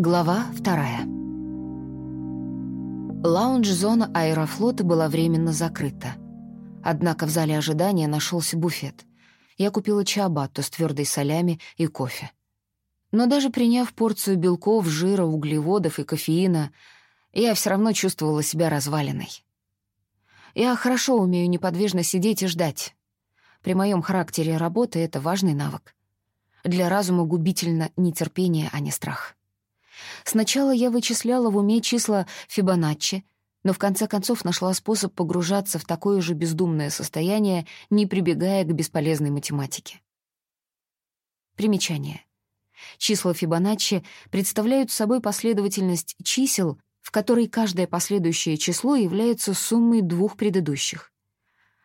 Глава вторая. Лаунж-зона аэрофлота была временно закрыта. Однако в зале ожидания нашелся буфет. Я купила чиабатту с твердой солями и кофе. Но даже приняв порцию белков, жира, углеводов и кофеина, я все равно чувствовала себя разваленной. Я хорошо умею неподвижно сидеть и ждать. При моем характере работы это важный навык. Для разума губительно нетерпение, а не страх. Сначала я вычисляла в уме числа Фибоначчи, но в конце концов нашла способ погружаться в такое же бездумное состояние, не прибегая к бесполезной математике. Примечание. Числа Фибоначчи представляют собой последовательность чисел, в которой каждое последующее число является суммой двух предыдущих.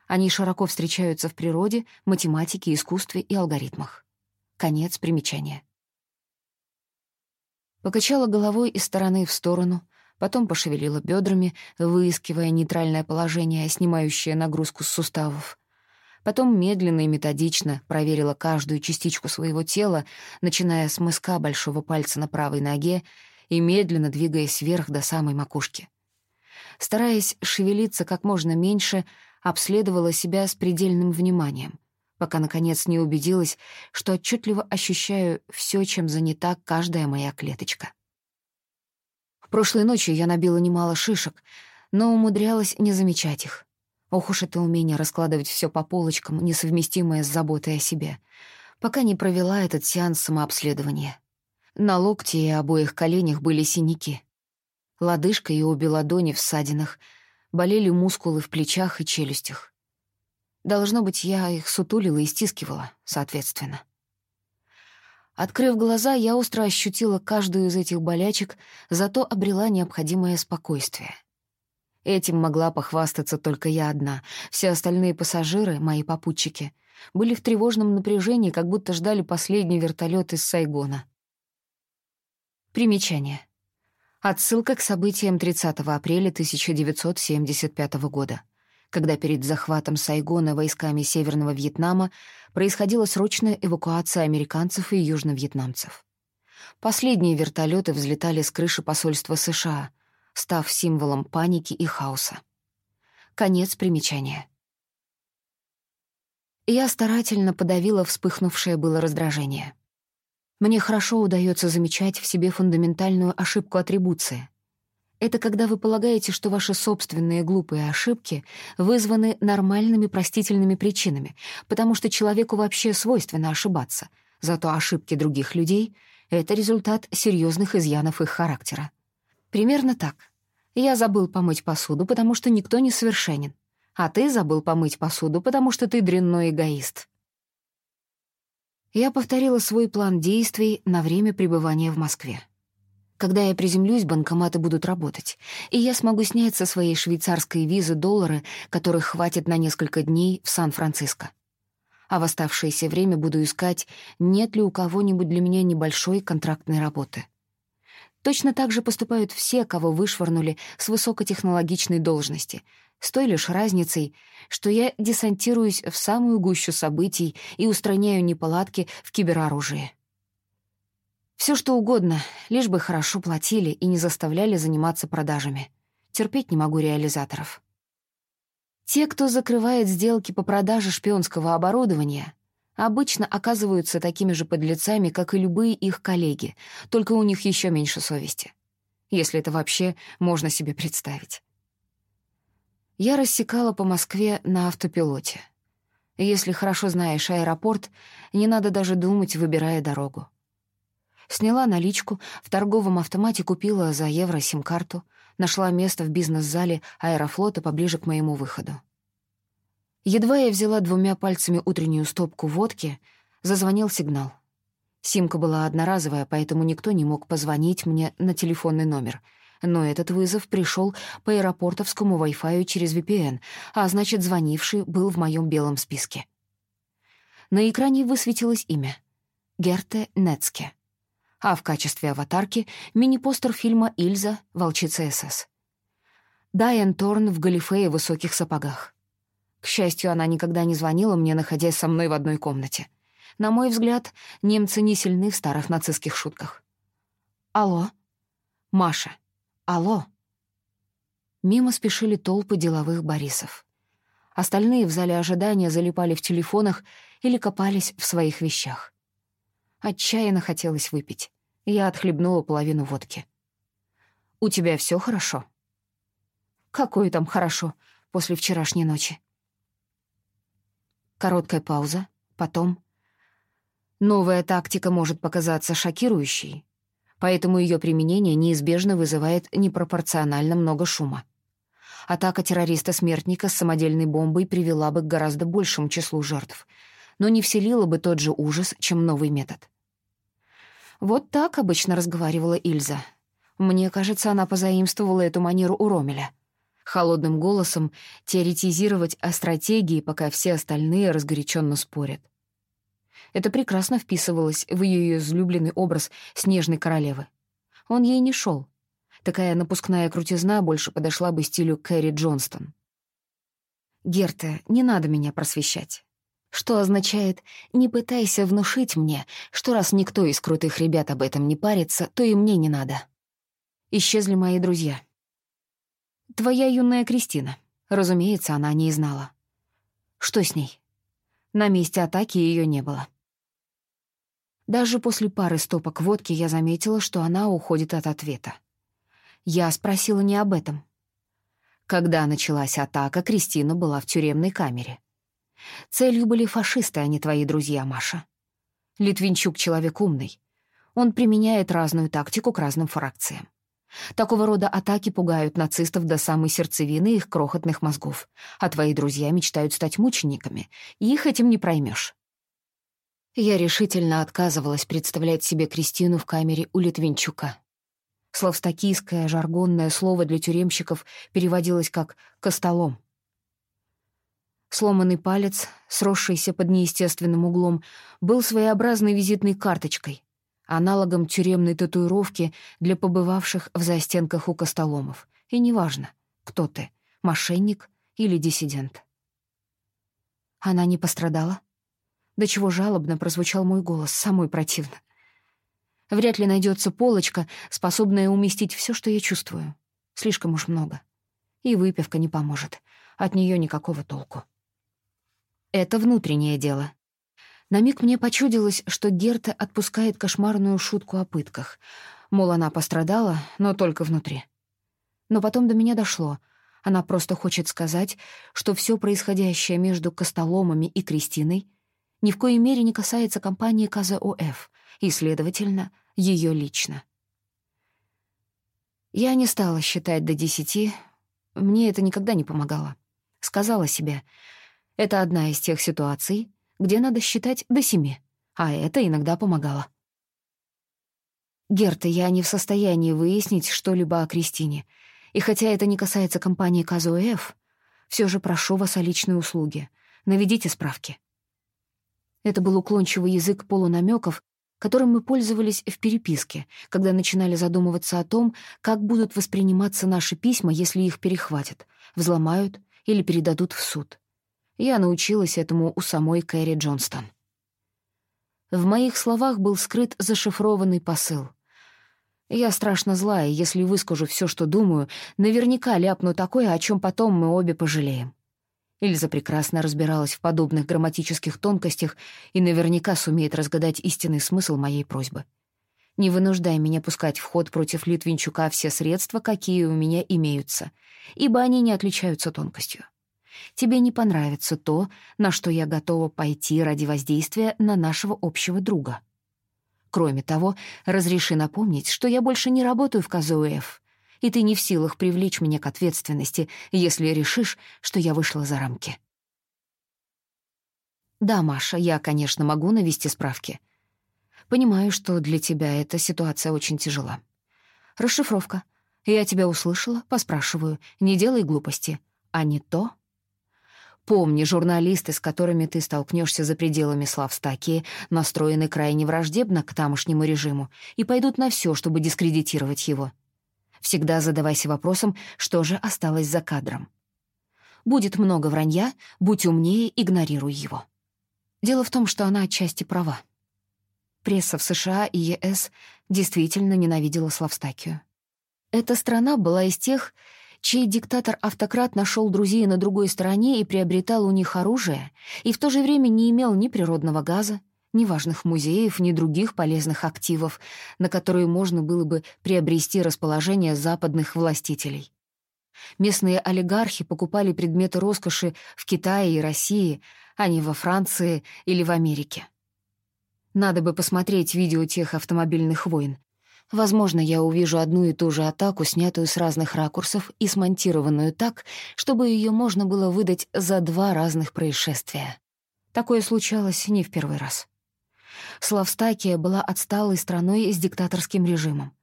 Они широко встречаются в природе, математике, искусстве и алгоритмах. Конец примечания. Покачала головой из стороны в сторону, потом пошевелила бедрами, выискивая нейтральное положение, снимающее нагрузку с суставов. Потом медленно и методично проверила каждую частичку своего тела, начиная с мыска большого пальца на правой ноге и медленно двигаясь вверх до самой макушки. Стараясь шевелиться как можно меньше, обследовала себя с предельным вниманием, пока, наконец, не убедилась, что отчетливо ощущаю все, чем занята каждая моя клеточка. Прошлой ночью я набила немало шишек, но умудрялась не замечать их. Ох уж это умение раскладывать все по полочкам, несовместимое с заботой о себе, пока не провела этот сеанс самообследования. На локте и обоих коленях были синяки. Лодыжка и обе ладони в ссадинах, болели мускулы в плечах и челюстях. Должно быть, я их сутулила и стискивала, соответственно. Открыв глаза, я остро ощутила каждую из этих болячек, зато обрела необходимое спокойствие. Этим могла похвастаться только я одна. Все остальные пассажиры, мои попутчики, были в тревожном напряжении, как будто ждали последний вертолет из Сайгона. Примечание. Отсылка к событиям 30 апреля 1975 года когда перед захватом Сайгона войсками Северного Вьетнама происходила срочная эвакуация американцев и южновьетнамцев. Последние вертолеты взлетали с крыши посольства США, став символом паники и хаоса. Конец примечания. Я старательно подавила вспыхнувшее было раздражение. Мне хорошо удается замечать в себе фундаментальную ошибку атрибуции. Это когда вы полагаете, что ваши собственные глупые ошибки вызваны нормальными простительными причинами, потому что человеку вообще свойственно ошибаться. Зато ошибки других людей — это результат серьезных изъянов их характера. Примерно так. Я забыл помыть посуду, потому что никто не совершенен. А ты забыл помыть посуду, потому что ты дрянной эгоист. Я повторила свой план действий на время пребывания в Москве. Когда я приземлюсь, банкоматы будут работать, и я смогу снять со своей швейцарской визы доллары, которых хватит на несколько дней в Сан-Франциско. А в оставшееся время буду искать, нет ли у кого-нибудь для меня небольшой контрактной работы. Точно так же поступают все, кого вышвырнули с высокотехнологичной должности, с той лишь разницей, что я десантируюсь в самую гущу событий и устраняю неполадки в кибероружии. Все что угодно, лишь бы хорошо платили и не заставляли заниматься продажами. Терпеть не могу реализаторов. Те, кто закрывает сделки по продаже шпионского оборудования, обычно оказываются такими же подлецами, как и любые их коллеги, только у них еще меньше совести. Если это вообще можно себе представить. Я рассекала по Москве на автопилоте. Если хорошо знаешь аэропорт, не надо даже думать, выбирая дорогу. Сняла наличку, в торговом автомате купила за евро сим-карту, нашла место в бизнес-зале аэрофлота поближе к моему выходу. Едва я взяла двумя пальцами утреннюю стопку водки, зазвонил сигнал. Симка была одноразовая, поэтому никто не мог позвонить мне на телефонный номер. Но этот вызов пришел по аэропортовскому Wi-Fi через VPN, а значит, звонивший был в моем белом списке. На экране высветилось имя — Герте Нецке а в качестве аватарки — мини-постер фильма «Ильза. Волчица СС». Дайан Торн в галифе и высоких сапогах. К счастью, она никогда не звонила мне, находясь со мной в одной комнате. На мой взгляд, немцы не сильны в старых нацистских шутках. «Алло», «Маша! Алло!» Мимо спешили толпы деловых Борисов. Остальные в зале ожидания залипали в телефонах или копались в своих вещах. Отчаянно хотелось выпить. Я отхлебнула половину водки. «У тебя все хорошо?» «Какое там хорошо после вчерашней ночи?» Короткая пауза, потом... Новая тактика может показаться шокирующей, поэтому ее применение неизбежно вызывает непропорционально много шума. Атака террориста-смертника с самодельной бомбой привела бы к гораздо большему числу жертв, но не вселила бы тот же ужас, чем новый метод. Вот так обычно разговаривала Ильза. Мне кажется, она позаимствовала эту манеру у Ромеля. Холодным голосом теоретизировать о стратегии, пока все остальные разгоряченно спорят. Это прекрасно вписывалось в ее излюбленный образ снежной королевы. Он ей не шел. Такая напускная крутизна больше подошла бы стилю Кэрри Джонстон. «Герта, не надо меня просвещать. Что означает «не пытайся внушить мне, что раз никто из крутых ребят об этом не парится, то и мне не надо». Исчезли мои друзья. Твоя юная Кристина. Разумеется, она не знала. Что с ней? На месте атаки ее не было. Даже после пары стопок водки я заметила, что она уходит от ответа. Я спросила не об этом. Когда началась атака, Кристина была в тюремной камере. Целью были фашисты, а не твои друзья, Маша. Литвинчук — человек умный. Он применяет разную тактику к разным фракциям. Такого рода атаки пугают нацистов до самой сердцевины их крохотных мозгов, а твои друзья мечтают стать мучениками, и их этим не проймешь. Я решительно отказывалась представлять себе Кристину в камере у Литвинчука. Словстокийское жаргонное слово для тюремщиков переводилось как «костолом». Сломанный палец, сросшийся под неестественным углом, был своеобразной визитной карточкой, аналогом тюремной татуировки для побывавших в застенках у костоломов. И неважно, кто ты — мошенник или диссидент. Она не пострадала? До чего жалобно прозвучал мой голос, самой противно. Вряд ли найдется полочка, способная уместить все, что я чувствую. Слишком уж много. И выпивка не поможет. От нее никакого толку. Это внутреннее дело. На миг мне почудилось, что Герта отпускает кошмарную шутку о пытках. Мол, она пострадала, но только внутри. Но потом до меня дошло. Она просто хочет сказать, что все происходящее между Костоломами и Кристиной ни в коей мере не касается компании КЗОФ, и, следовательно, ее лично. Я не стала считать до десяти, мне это никогда не помогало. Сказала себе, это одна из тех ситуаций, где надо считать до семи, а это иногда помогало. Герта, я не в состоянии выяснить что-либо о Кристине, и хотя это не касается компании КЗОФ, все же прошу вас о личной услуге. Наведите справки. Это был уклончивый язык полунамеков, которым мы пользовались в переписке, когда начинали задумываться о том, как будут восприниматься наши письма, если их перехватят, взломают или передадут в суд. Я научилась этому у самой Кэрри Джонстон. В моих словах был скрыт зашифрованный посыл. Я страшно злая, если выскажу все, что думаю, наверняка ляпну такое, о чем потом мы обе пожалеем. Ильза прекрасно разбиралась в подобных грамматических тонкостях и наверняка сумеет разгадать истинный смысл моей просьбы. Не вынуждай меня пускать в ход против Литвинчука все средства, какие у меня имеются, ибо они не отличаются тонкостью. Тебе не понравится то, на что я готова пойти ради воздействия на нашего общего друга. Кроме того, разреши напомнить, что я больше не работаю в КЗУФ, и ты не в силах привлечь меня к ответственности, если решишь, что я вышла за рамки. Да, Маша, я, конечно, могу навести справки. Понимаю, что для тебя эта ситуация очень тяжела. Расшифровка. Я тебя услышала, поспрашиваю. Не делай глупости. А не то... Помни, журналисты, с которыми ты столкнешься за пределами Славстакии, настроены крайне враждебно к тамошнему режиму и пойдут на все, чтобы дискредитировать его. Всегда задавайся вопросом, что же осталось за кадром. Будет много вранья, будь умнее, игнорируй его. Дело в том, что она отчасти права. Пресса в США и ЕС действительно ненавидела Славстакию. Эта страна была из тех, чей диктатор-автократ нашел друзей на другой стороне и приобретал у них оружие, и в то же время не имел ни природного газа, ни важных музеев, ни других полезных активов, на которые можно было бы приобрести расположение западных властителей. Местные олигархи покупали предметы роскоши в Китае и России, а не во Франции или в Америке. Надо бы посмотреть видео тех автомобильных войн. Возможно, я увижу одну и ту же атаку, снятую с разных ракурсов и смонтированную так, чтобы ее можно было выдать за два разных происшествия. Такое случалось не в первый раз. Славстакия была отсталой страной с диктаторским режимом.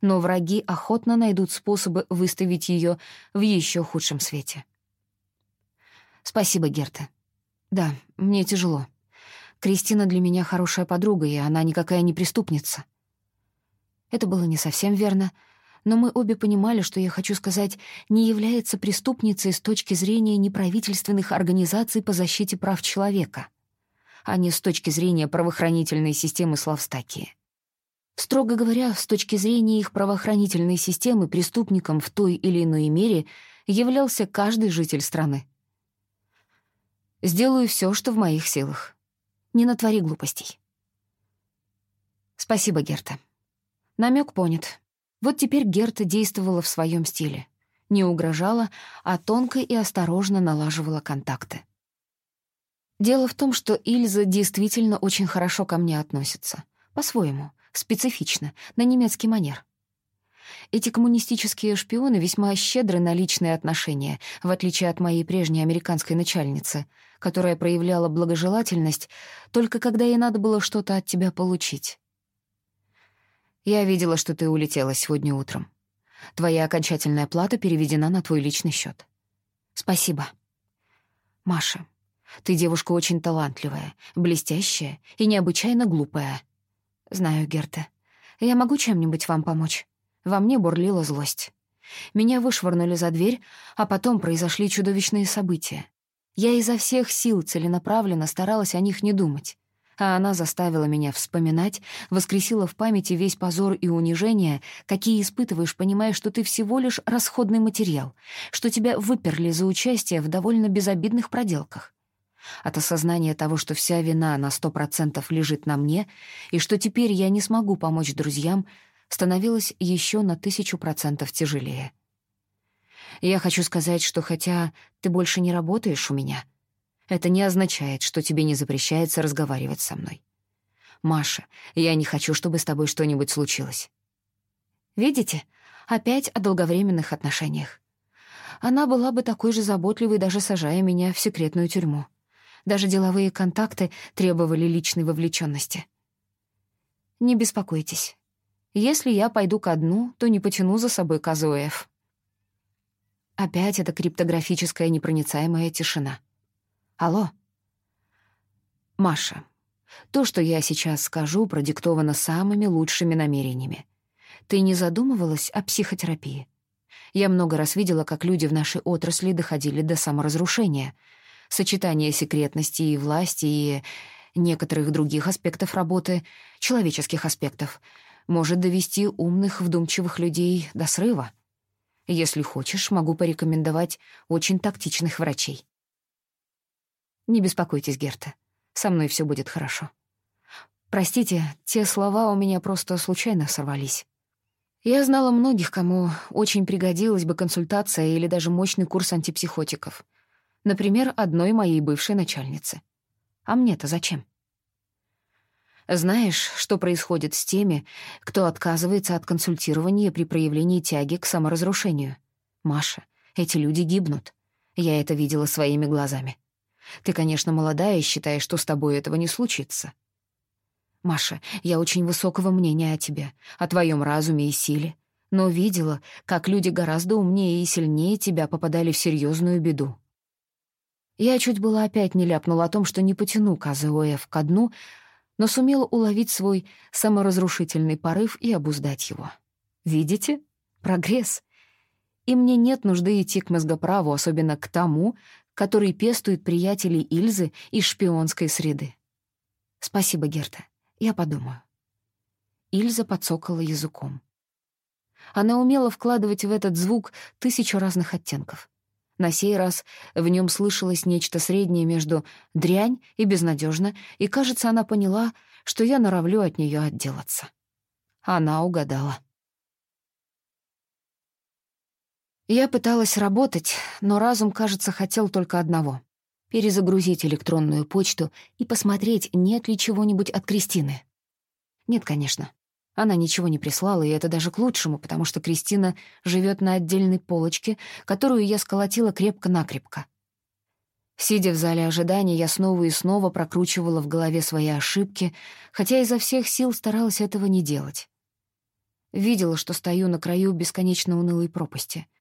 Но враги охотно найдут способы выставить ее в еще худшем свете. Спасибо, Герта. Да, мне тяжело. Кристина для меня хорошая подруга, и она никакая не преступница. Это было не совсем верно, но мы обе понимали, что я хочу сказать, не является преступницей с точки зрения неправительственных организаций по защите прав человека, а не с точки зрения правоохранительной системы Славстакии. Строго говоря, с точки зрения их правоохранительной системы преступником в той или иной мере являлся каждый житель страны. Сделаю все, что в моих силах. Не натвори глупостей. Спасибо, Герта. Намек понят. Вот теперь Герта действовала в своем стиле. Не угрожала, а тонко и осторожно налаживала контакты. Дело в том, что Ильза действительно очень хорошо ко мне относится. По-своему, специфично, на немецкий манер. Эти коммунистические шпионы весьма щедры на личные отношения, в отличие от моей прежней американской начальницы, которая проявляла благожелательность только когда ей надо было что-то от тебя получить. Я видела, что ты улетела сегодня утром. Твоя окончательная плата переведена на твой личный счет. Спасибо. Маша, ты девушка очень талантливая, блестящая и необычайно глупая. Знаю, Герта. Я могу чем-нибудь вам помочь? Во мне бурлила злость. Меня вышвырнули за дверь, а потом произошли чудовищные события. Я изо всех сил целенаправленно старалась о них не думать а она заставила меня вспоминать, воскресила в памяти весь позор и унижение, какие испытываешь, понимая, что ты всего лишь расходный материал, что тебя выперли за участие в довольно безобидных проделках. От осознания того, что вся вина на сто процентов лежит на мне, и что теперь я не смогу помочь друзьям, становилось еще на тысячу процентов тяжелее. Я хочу сказать, что хотя ты больше не работаешь у меня — это не означает, что тебе не запрещается разговаривать со мной. Маша, я не хочу, чтобы с тобой что-нибудь случилось. Видите? Опять о долговременных отношениях. Она была бы такой же заботливой, даже сажая меня в секретную тюрьму. Даже деловые контакты требовали личной вовлеченности. Не беспокойтесь. Если я пойду ко дну, то не потяну за собой Казуэф. Опять эта криптографическая непроницаемая тишина. Алло? Маша, то, что я сейчас скажу, продиктовано самыми лучшими намерениями. Ты не задумывалась о психотерапии? Я много раз видела, как люди в нашей отрасли доходили до саморазрушения. Сочетание секретности и власти и некоторых других аспектов работы, человеческих аспектов, может довести умных, вдумчивых людей до срыва. Если хочешь, могу порекомендовать очень тактичных врачей. Не беспокойтесь, Герта. Со мной все будет хорошо. Простите, те слова у меня просто случайно сорвались. Я знала многих, кому очень пригодилась бы консультация или даже мощный курс антипсихотиков. Например, одной моей бывшей начальницы. А мне-то зачем? Знаешь, что происходит с теми, кто отказывается от консультирования при проявлении тяги к саморазрушению? Маша, эти люди гибнут. Я это видела своими глазами. Ты, конечно, молодая и считаешь, что с тобой этого не случится. Маша, я очень высокого мнения о тебе, о твоем разуме и силе, но видела, как люди гораздо умнее и сильнее тебя попадали в серьезную беду. Я чуть было опять не ляпнула о том, что не потяну КЗОФ ко дну, но сумела уловить свой саморазрушительный порыв и обуздать его. Видите? Прогресс. И мне нет нужды идти к мозгоправу, особенно к тому, который пестует приятелей Ильзы из шпионской среды. Спасибо, Герта. Я подумаю. Ильза подсокала языком. Она умела вкладывать в этот звук тысячу разных оттенков. На сей раз в нем слышалось нечто среднее между «дрянь» и «безнадежно», и, кажется, она поняла, что я норовлю от нее отделаться. Она угадала. Я пыталась работать, но разум, кажется, хотел только одного — перезагрузить электронную почту и посмотреть, нет ли чего-нибудь от Кристины. Нет, конечно. Она ничего не прислала, и это даже к лучшему, потому что Кристина живет на отдельной полочке, которую я сколотила крепко-накрепко. Сидя в зале ожидания, я снова и снова прокручивала в голове свои ошибки, хотя изо всех сил старалась этого не делать. Видела, что стою на краю бесконечно унылой пропасти —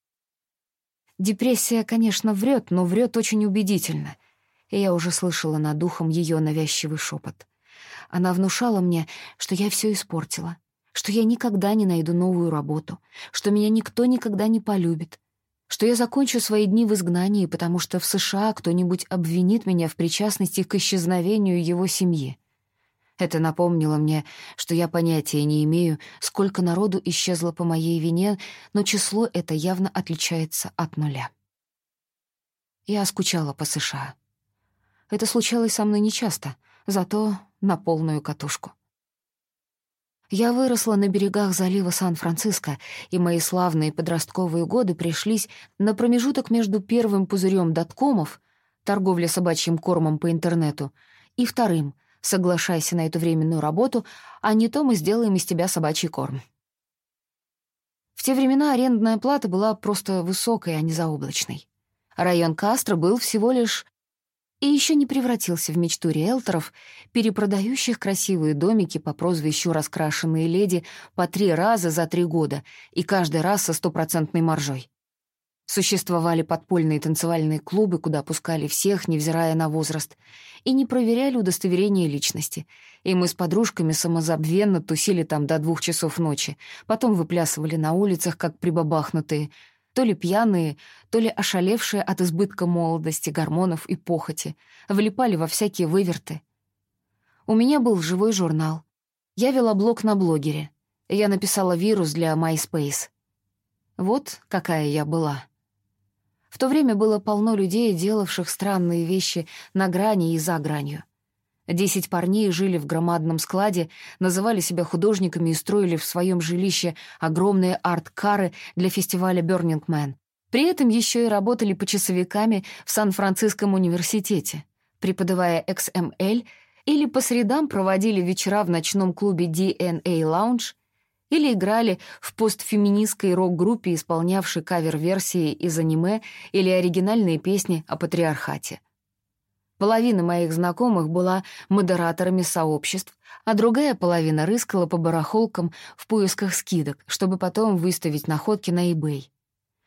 Депрессия, конечно, врет, но врет очень убедительно. И я уже слышала над духом ее навязчивый шепот. Она внушала мне, что я все испортила, что я никогда не найду новую работу, что меня никто никогда не полюбит, что я закончу свои дни в изгнании, потому что в США кто-нибудь обвинит меня в причастности к исчезновению его семьи. Это напомнило мне, что я понятия не имею, сколько народу исчезло по моей вине, но число это явно отличается от нуля. Я скучала по США. Это случалось со мной нечасто, зато на полную катушку. Я выросла на берегах залива Сан-Франциско, и мои славные подростковые годы пришлись на промежуток между первым пузырем доткомов, торговля собачьим кормом по интернету, и вторым — Соглашайся на эту временную работу, а не то мы сделаем из тебя собачий корм. В те времена арендная плата была просто высокой, а не заоблачной. Район Кастро был всего лишь и еще не превратился в мечту риэлторов, перепродающих красивые домики по прозвищу «раскрашенные леди» по три раза за три года и каждый раз со стопроцентной маржой. Существовали подпольные танцевальные клубы, куда пускали всех, невзирая на возраст, и не проверяли удостоверение личности. И мы с подружками самозабвенно тусили там до двух часов ночи, потом выплясывали на улицах, как прибабахнутые, то ли пьяные, то ли ошалевшие от избытка молодости, гормонов и похоти, влипали во всякие выверты. У меня был живой журнал. Я вела блог на блогере. Я написала вирус для MySpace. Вот какая я была. В то время было полно людей, делавших странные вещи на грани и за гранью. Десять парней жили в громадном складе, называли себя художниками и строили в своем жилище огромные арт-кары для фестиваля Burning Man. При этом еще и работали почасовиками в Сан-Франциском университете, преподавая XML или по средам проводили вечера в ночном клубе DNA Lounge или играли в постфеминистской рок-группе, исполнявшей кавер-версии из аниме или оригинальные песни о патриархате. Половина моих знакомых была модераторами сообществ, а другая половина рыскала по барахолкам в поисках скидок, чтобы потом выставить находки на eBay.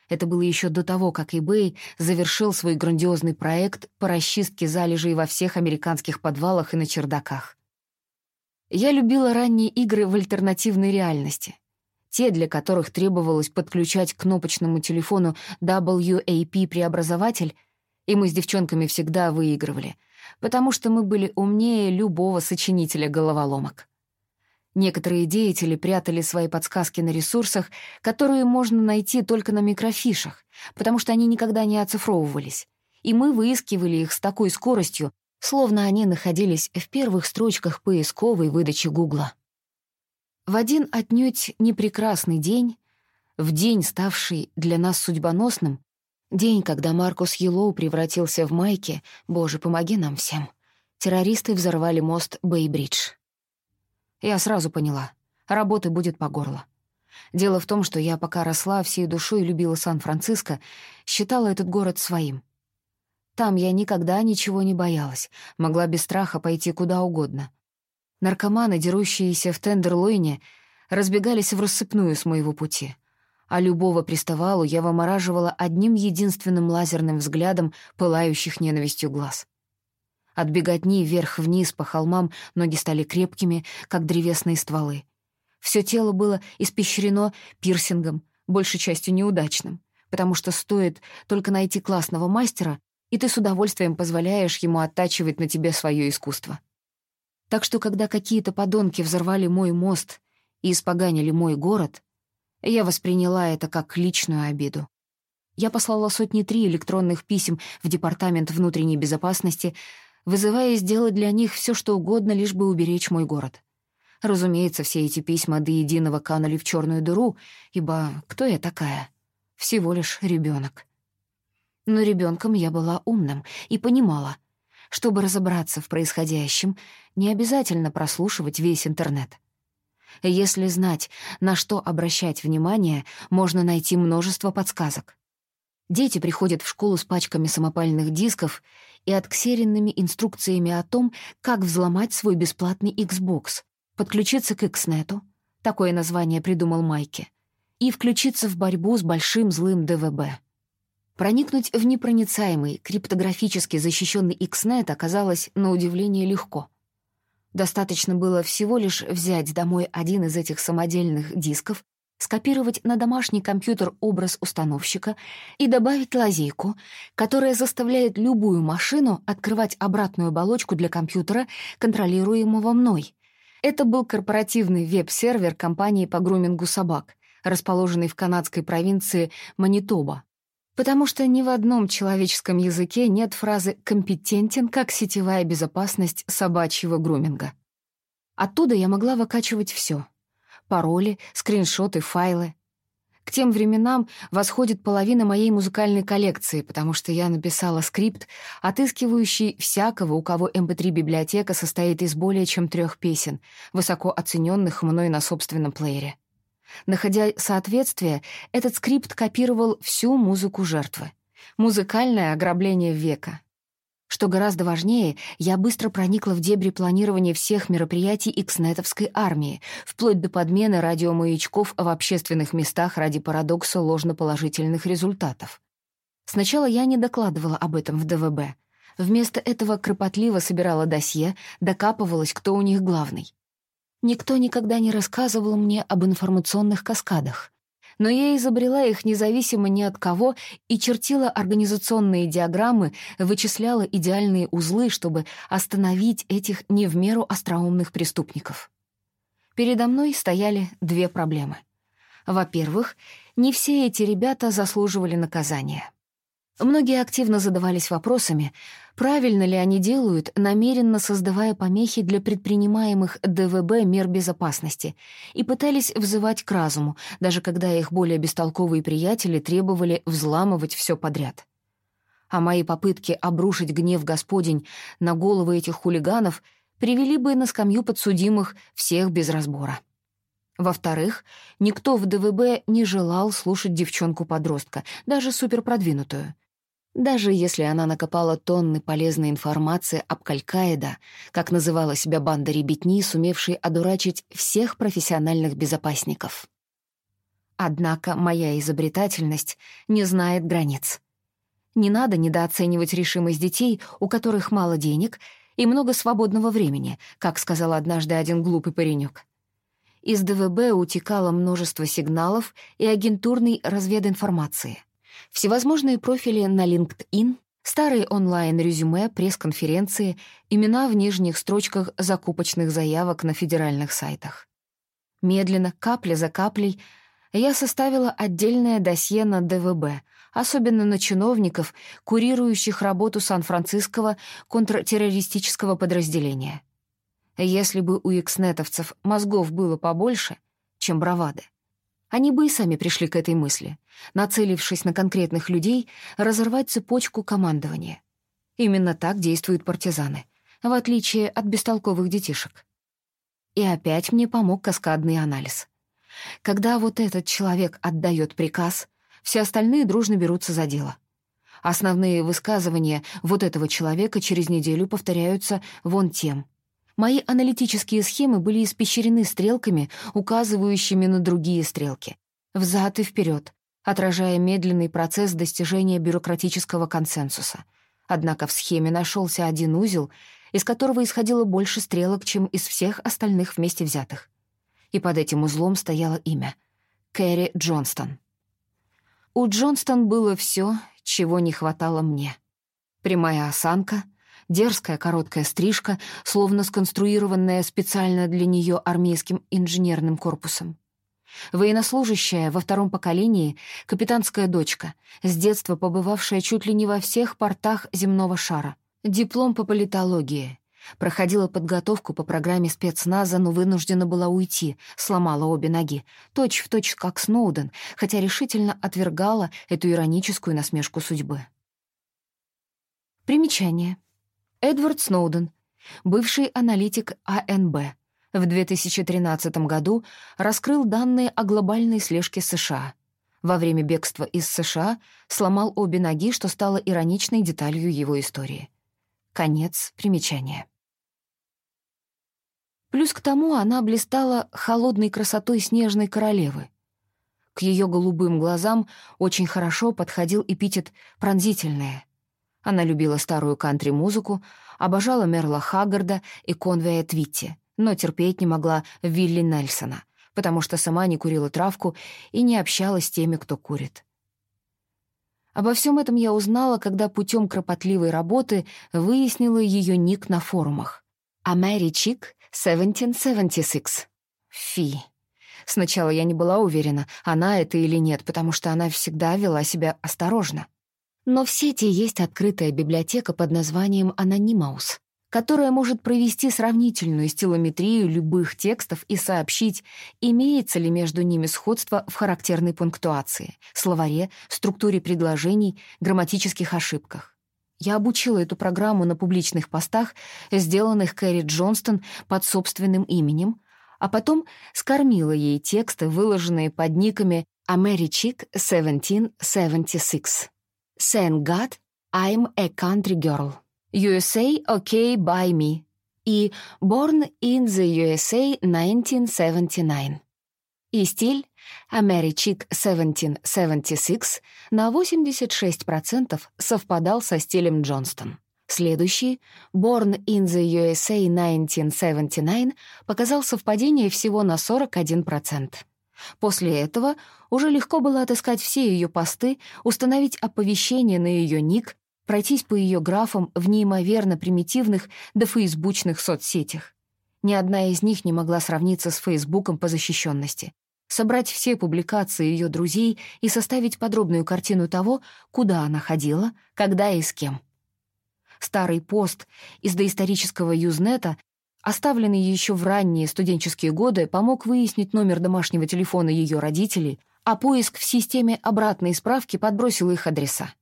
Это было еще до того, как eBay завершил свой грандиозный проект по расчистке залежей во всех американских подвалах и на чердаках. Я любила ранние игры в альтернативной реальности. Те, для которых требовалось подключать к кнопочному телефону WAP-преобразователь, и мы с девчонками всегда выигрывали, потому что мы были умнее любого сочинителя головоломок. Некоторые деятели прятали свои подсказки на ресурсах, которые можно найти только на микрофишах, потому что они никогда не оцифровывались, и мы выискивали их с такой скоростью, словно они находились в первых строчках поисковой выдачи Гугла. В один отнюдь непрекрасный день, в день, ставший для нас судьбоносным, день, когда Маркус Йеллоу превратился в майки, боже, помоги нам всем, террористы взорвали мост Бейбридж. Я сразу поняла, работы будет по горло. Дело в том, что я пока росла всей душой любила Сан-Франциско, считала этот город своим — там я никогда ничего не боялась, могла без страха пойти куда угодно. Наркоманы, дерущиеся в Тендерлойне, разбегались в рассыпную с моего пути. А любого приставалу я вымораживала одним единственным лазерным взглядом пылающих ненавистью глаз. От беготни вверх-вниз по холмам ноги стали крепкими, как древесные стволы. Все тело было испещрено пирсингом, большей частью неудачным, потому что стоит только найти классного мастера, и ты с удовольствием позволяешь ему оттачивать на тебе свое искусство. Так что, когда какие-то подонки взорвали мой мост и испоганили мой город, Я восприняла это как личную обиду. Я послала сотни три электронных писем в Департамент внутренней безопасности, вызывая сделать для них все, что угодно, лишь бы уберечь мой город. Разумеется, все эти письма до единого канули в черную дыру, ибо кто я такая? Всего лишь ребенок. Но ребенком я была умным и понимала, чтобы разобраться в происходящем, не обязательно прослушивать весь интернет. Если знать, на что обращать внимание, можно найти множество подсказок. Дети приходят в школу с пачками самопальных дисков и отксеренными инструкциями о том, как взломать свой бесплатный Xbox, подключиться к Xnet, такое название придумал Майки, и включиться в борьбу с большим злым ДВБ. Проникнуть в непроницаемый, криптографически защищенный Xnet оказалось, на удивление, легко. Достаточно было всего лишь взять домой один из этих самодельных дисков, скопировать на домашний компьютер образ установщика и добавить лазейку, которая заставляет любую машину открывать обратную оболочку для компьютера, контролируемого мной. Это был корпоративный веб-сервер компании по грумингу собак, расположенный в канадской провинции Манитоба. Потому что ни в одном человеческом языке нет фразы «компетентен как сетевая безопасность собачьего груминга». Оттуда я могла выкачивать все: пароли, скриншоты, файлы. К тем временам восходит половина моей музыкальной коллекции, потому что я написала скрипт, отыскивающий всякого, у кого MP3-библиотека эм состоит из более чем трех песен, высоко оцененных мной на собственном плеере. Находя соответствие, этот скрипт копировал всю музыку жертвы. Музыкальное ограбление века. Что гораздо важнее, я быстро проникла в дебри планирования всех мероприятий икснетовской армии, вплоть до подмены радиомаячков в общественных местах ради парадокса ложноположительных результатов. Сначала я не докладывала об этом в ДВБ. Вместо этого кропотливо собирала досье, докапывалась, кто у них главный. Никто никогда не рассказывал мне об информационных каскадах. Но я изобрела их независимо ни от кого и чертила организационные диаграммы, вычисляла идеальные узлы, чтобы остановить этих не в меру остроумных преступников. Передо мной стояли две проблемы. Во-первых, не все эти ребята заслуживали наказания. Многие активно задавались вопросами, правильно ли они делают, намеренно создавая помехи для предпринимаемых ДВБ мер безопасности, и пытались взывать к разуму, даже когда их более бестолковые приятели требовали взламывать все подряд. А мои попытки обрушить гнев Господень на головы этих хулиганов привели бы на скамью подсудимых всех без разбора. Во-вторых, никто в ДВБ не желал слушать девчонку-подростка, даже суперпродвинутую. Даже если она накопала тонны полезной информации об Калькаида, как называла себя банда ребятни, сумевшей одурачить всех профессиональных безопасников. Однако моя изобретательность не знает границ. Не надо недооценивать решимость детей, у которых мало денег и много свободного времени, как сказал однажды один глупый паренек. Из ДВБ утекало множество сигналов и агентурной развединформации — Всевозможные профили на LinkedIn, старые онлайн-резюме, пресс-конференции, имена в нижних строчках закупочных заявок на федеральных сайтах. Медленно, капля за каплей, я составила отдельное досье на ДВБ, особенно на чиновников, курирующих работу Сан-Франциского контртеррористического подразделения. Если бы у икснетовцев мозгов было побольше, чем бравады, они бы и сами пришли к этой мысли, нацелившись на конкретных людей, разорвать цепочку командования. Именно так действуют партизаны, в отличие от бестолковых детишек. И опять мне помог каскадный анализ. Когда вот этот человек отдает приказ, все остальные дружно берутся за дело. Основные высказывания вот этого человека через неделю повторяются вон тем — Мои аналитические схемы были испещрены стрелками, указывающими на другие стрелки. Взад и вперед, отражая медленный процесс достижения бюрократического консенсуса. Однако в схеме нашелся один узел, из которого исходило больше стрелок, чем из всех остальных вместе взятых. И под этим узлом стояло имя — Кэрри Джонстон. У Джонстон было все, чего не хватало мне. Прямая осанка, дерзкая короткая стрижка, словно сконструированная специально для нее армейским инженерным корпусом. Военнослужащая во втором поколении, капитанская дочка, с детства побывавшая чуть ли не во всех портах земного шара. Диплом по политологии. Проходила подготовку по программе спецназа, но вынуждена была уйти, сломала обе ноги, точь в точь как Сноуден, хотя решительно отвергала эту ироническую насмешку судьбы. Примечание. Эдвард Сноуден, бывший аналитик АНБ, в 2013 году раскрыл данные о глобальной слежке США. Во время бегства из США сломал обе ноги, что стало ироничной деталью его истории. Конец примечания. Плюс к тому она блистала холодной красотой снежной королевы. К ее голубым глазам очень хорошо подходил эпитет «пронзительная». Она любила старую кантри-музыку, обожала Мерла Хаггарда и Конвея Твитти, но терпеть не могла Вилли Нельсона, потому что сама не курила травку и не общалась с теми, кто курит. Обо всем этом я узнала, когда путем кропотливой работы выяснила ее ник на форумах. А Мэри Чик 1776. Фи. Сначала я не была уверена, она это или нет, потому что она всегда вела себя осторожно. Но в сети есть открытая библиотека под названием «Анонимаус», которая может провести сравнительную стилометрию любых текстов и сообщить, имеется ли между ними сходство в характерной пунктуации, словаре, структуре предложений, грамматических ошибках. Я обучила эту программу на публичных постах, сделанных Кэрри Джонстон под собственным именем, а потом скормила ей тексты, выложенные под никами «Americhick 1776». «Thank God I'm a country girl». USA OK by Me и Born in the USA 1979. И стиль Americhic 1776 на 86% совпадал со стилем Джонстон. Следующий, Born in the USA 1979, показал совпадение всего на 41%. После этого уже легко было отыскать все ее посты, установить оповещение на ее ник, пройтись по ее графам в неимоверно примитивных до фейсбучных соцсетях. Ни одна из них не могла сравниться с Фейсбуком по защищенности. Собрать все публикации ее друзей и составить подробную картину того, куда она ходила, когда и с кем. Старый пост из доисторического Юзнета, оставленный еще в ранние студенческие годы, помог выяснить номер домашнего телефона ее родителей, а поиск в системе обратной справки подбросил их адреса.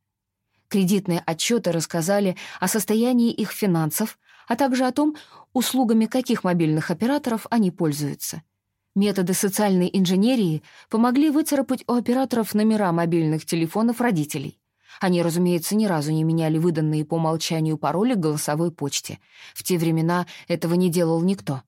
Кредитные отчеты рассказали о состоянии их финансов, а также о том, услугами каких мобильных операторов они пользуются. Методы социальной инженерии помогли выцарапать у операторов номера мобильных телефонов родителей. Они, разумеется, ни разу не меняли выданные по умолчанию пароли к голосовой почте. В те времена этого не делал никто.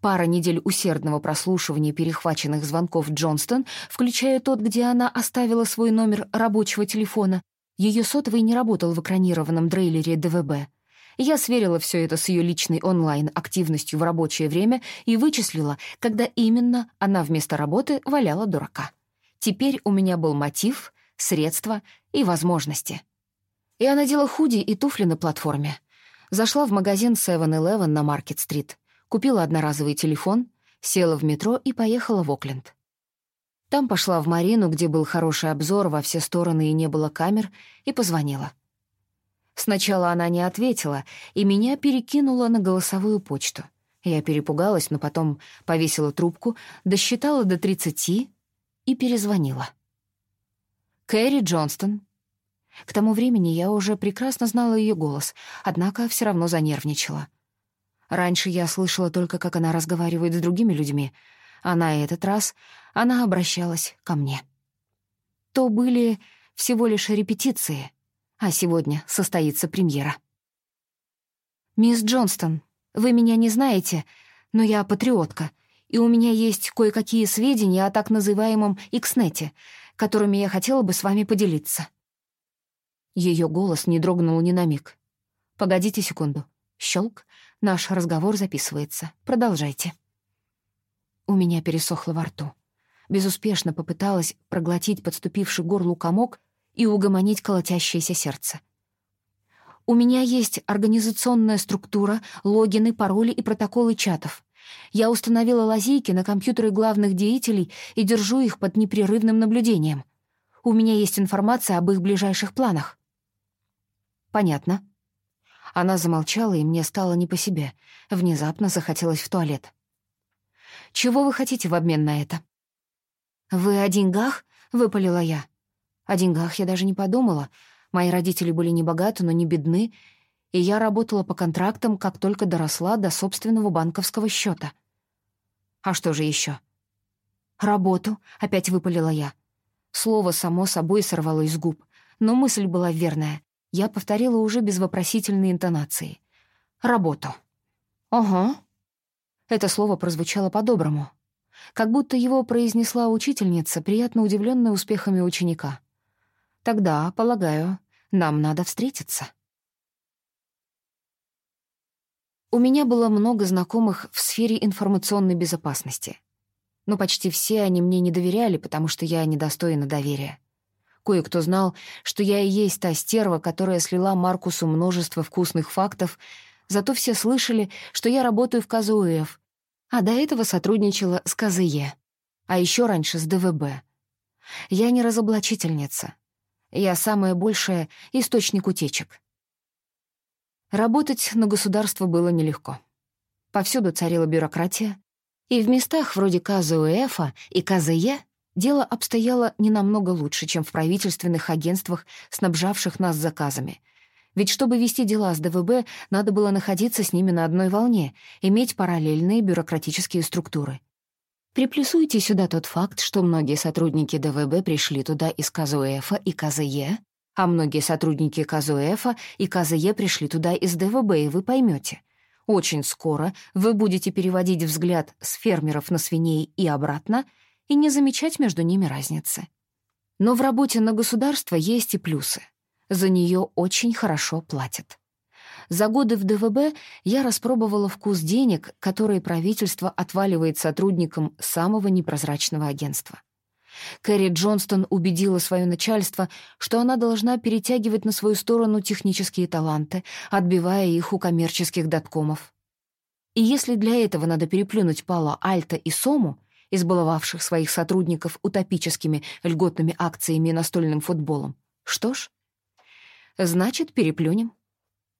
Пара недель усердного прослушивания перехваченных звонков Джонстон, включая тот, где она оставила свой номер рабочего телефона, ее сотовый не работал в экранированном трейлере ДВБ. Я сверила все это с ее личной онлайн-активностью в рабочее время и вычислила, когда именно она вместо работы валяла дурака. Теперь у меня был мотив, средства и возможности. Я надела худи и туфли на платформе. Зашла в магазин 7-Eleven на Маркет-стрит, купила одноразовый телефон, села в метро и поехала в Окленд. Там пошла в Марину, где был хороший обзор во все стороны и не было камер, и позвонила. Сначала она не ответила, и меня перекинула на голосовую почту. Я перепугалась, но потом повесила трубку, досчитала до тридцати и перезвонила. Кэрри Джонстон. К тому времени я уже прекрасно знала ее голос, однако все равно занервничала. Раньше я слышала только, как она разговаривает с другими людьми — а на этот раз она обращалась ко мне. То были всего лишь репетиции, а сегодня состоится премьера. «Мисс Джонстон, вы меня не знаете, но я патриотка, и у меня есть кое-какие сведения о так называемом Икснете, которыми я хотела бы с вами поделиться». Ее голос не дрогнул ни на миг. «Погодите секунду. Щелк. Наш разговор записывается. Продолжайте». У меня пересохло во рту. Безуспешно попыталась проглотить подступивший горлу комок и угомонить колотящееся сердце. У меня есть организационная структура, логины, пароли и протоколы чатов. Я установила лазейки на компьютеры главных деятелей и держу их под непрерывным наблюдением. У меня есть информация об их ближайших планах». «Понятно». Она замолчала, и мне стало не по себе. Внезапно захотелось в туалет. «Чего вы хотите в обмен на это?» «Вы о деньгах?» — выпалила я. О деньгах я даже не подумала. Мои родители были не богаты, но не бедны, и я работала по контрактам, как только доросла до собственного банковского счета. А что же еще? «Работу», — опять выпалила я. Слово само собой сорвалось с губ, но мысль была верная. Я повторила уже без вопросительной интонации. «Работу». «Ага». Это слово прозвучало по-доброму, как будто его произнесла учительница, приятно удивленная успехами ученика. Тогда, полагаю, нам надо встретиться. У меня было много знакомых в сфере информационной безопасности. Но почти все они мне не доверяли, потому что я недостойна доверия. Кое-кто знал, что я и есть та стерва, которая слила Маркусу множество вкусных фактов, зато все слышали, что я работаю в КЗУФ, а до этого сотрудничала с КЗЕ, а еще раньше с ДВБ. Я не разоблачительница, я самое большее — источник утечек. Работать на государство было нелегко. Повсюду царила бюрократия, и в местах вроде КЗУЭФа и КЗЕ дело обстояло не намного лучше, чем в правительственных агентствах, снабжавших нас заказами. Ведь чтобы вести дела с ДВБ, надо было находиться с ними на одной волне, иметь параллельные бюрократические структуры. Приплюсуйте сюда тот факт, что многие сотрудники ДВБ пришли туда из КАЗУЭФа и КЗЕ, а многие сотрудники КАЗУЭФа и КЗЕ пришли туда из ДВБ, и вы поймете. Очень скоро вы будете переводить взгляд с фермеров на свиней и обратно и не замечать между ними разницы. Но в работе на государство есть и плюсы. За нее очень хорошо платят. За годы в ДВБ я распробовала вкус денег, которые правительство отваливает сотрудникам самого непрозрачного агентства. Кэрри Джонстон убедила свое начальство, что она должна перетягивать на свою сторону технические таланты, отбивая их у коммерческих доткомов. И если для этого надо переплюнуть Пала Альта и Сому, избаловавших своих сотрудников утопическими льготными акциями и настольным футболом, что ж, значит, переплюнем.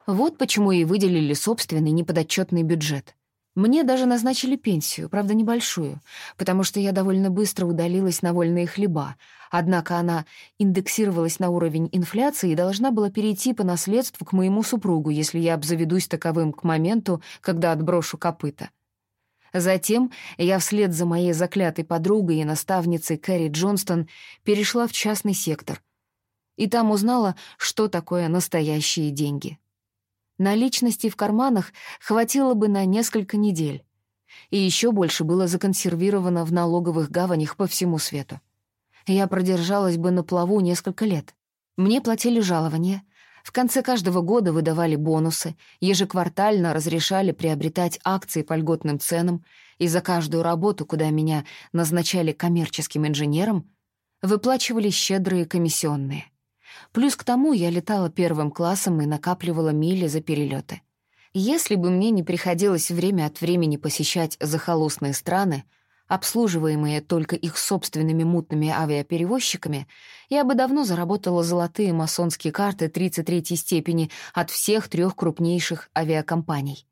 Вот почему и выделили собственный неподотчетный бюджет. Мне даже назначили пенсию, правда, небольшую, потому что я довольно быстро удалилась на вольные хлеба, однако она индексировалась на уровень инфляции и должна была перейти по наследству к моему супругу, если я обзаведусь таковым к моменту, когда отброшу копыта. Затем я вслед за моей заклятой подругой и наставницей Кэрри Джонстон перешла в частный сектор. И там узнала, что такое настоящие деньги. Наличности в карманах хватило бы на несколько недель. И еще больше было законсервировано в налоговых гаванях по всему свету. Я продержалась бы на плаву несколько лет. Мне платили жалования, в конце каждого года выдавали бонусы, ежеквартально разрешали приобретать акции по льготным ценам, и за каждую работу, куда меня назначали коммерческим инженером, выплачивали щедрые комиссионные. Плюс к тому я летала первым классом и накапливала мили за перелеты. Если бы мне не приходилось время от времени посещать захолустные страны, обслуживаемые только их собственными мутными авиаперевозчиками, я бы давно заработала золотые масонские карты 33-й степени от всех трех крупнейших авиакомпаний.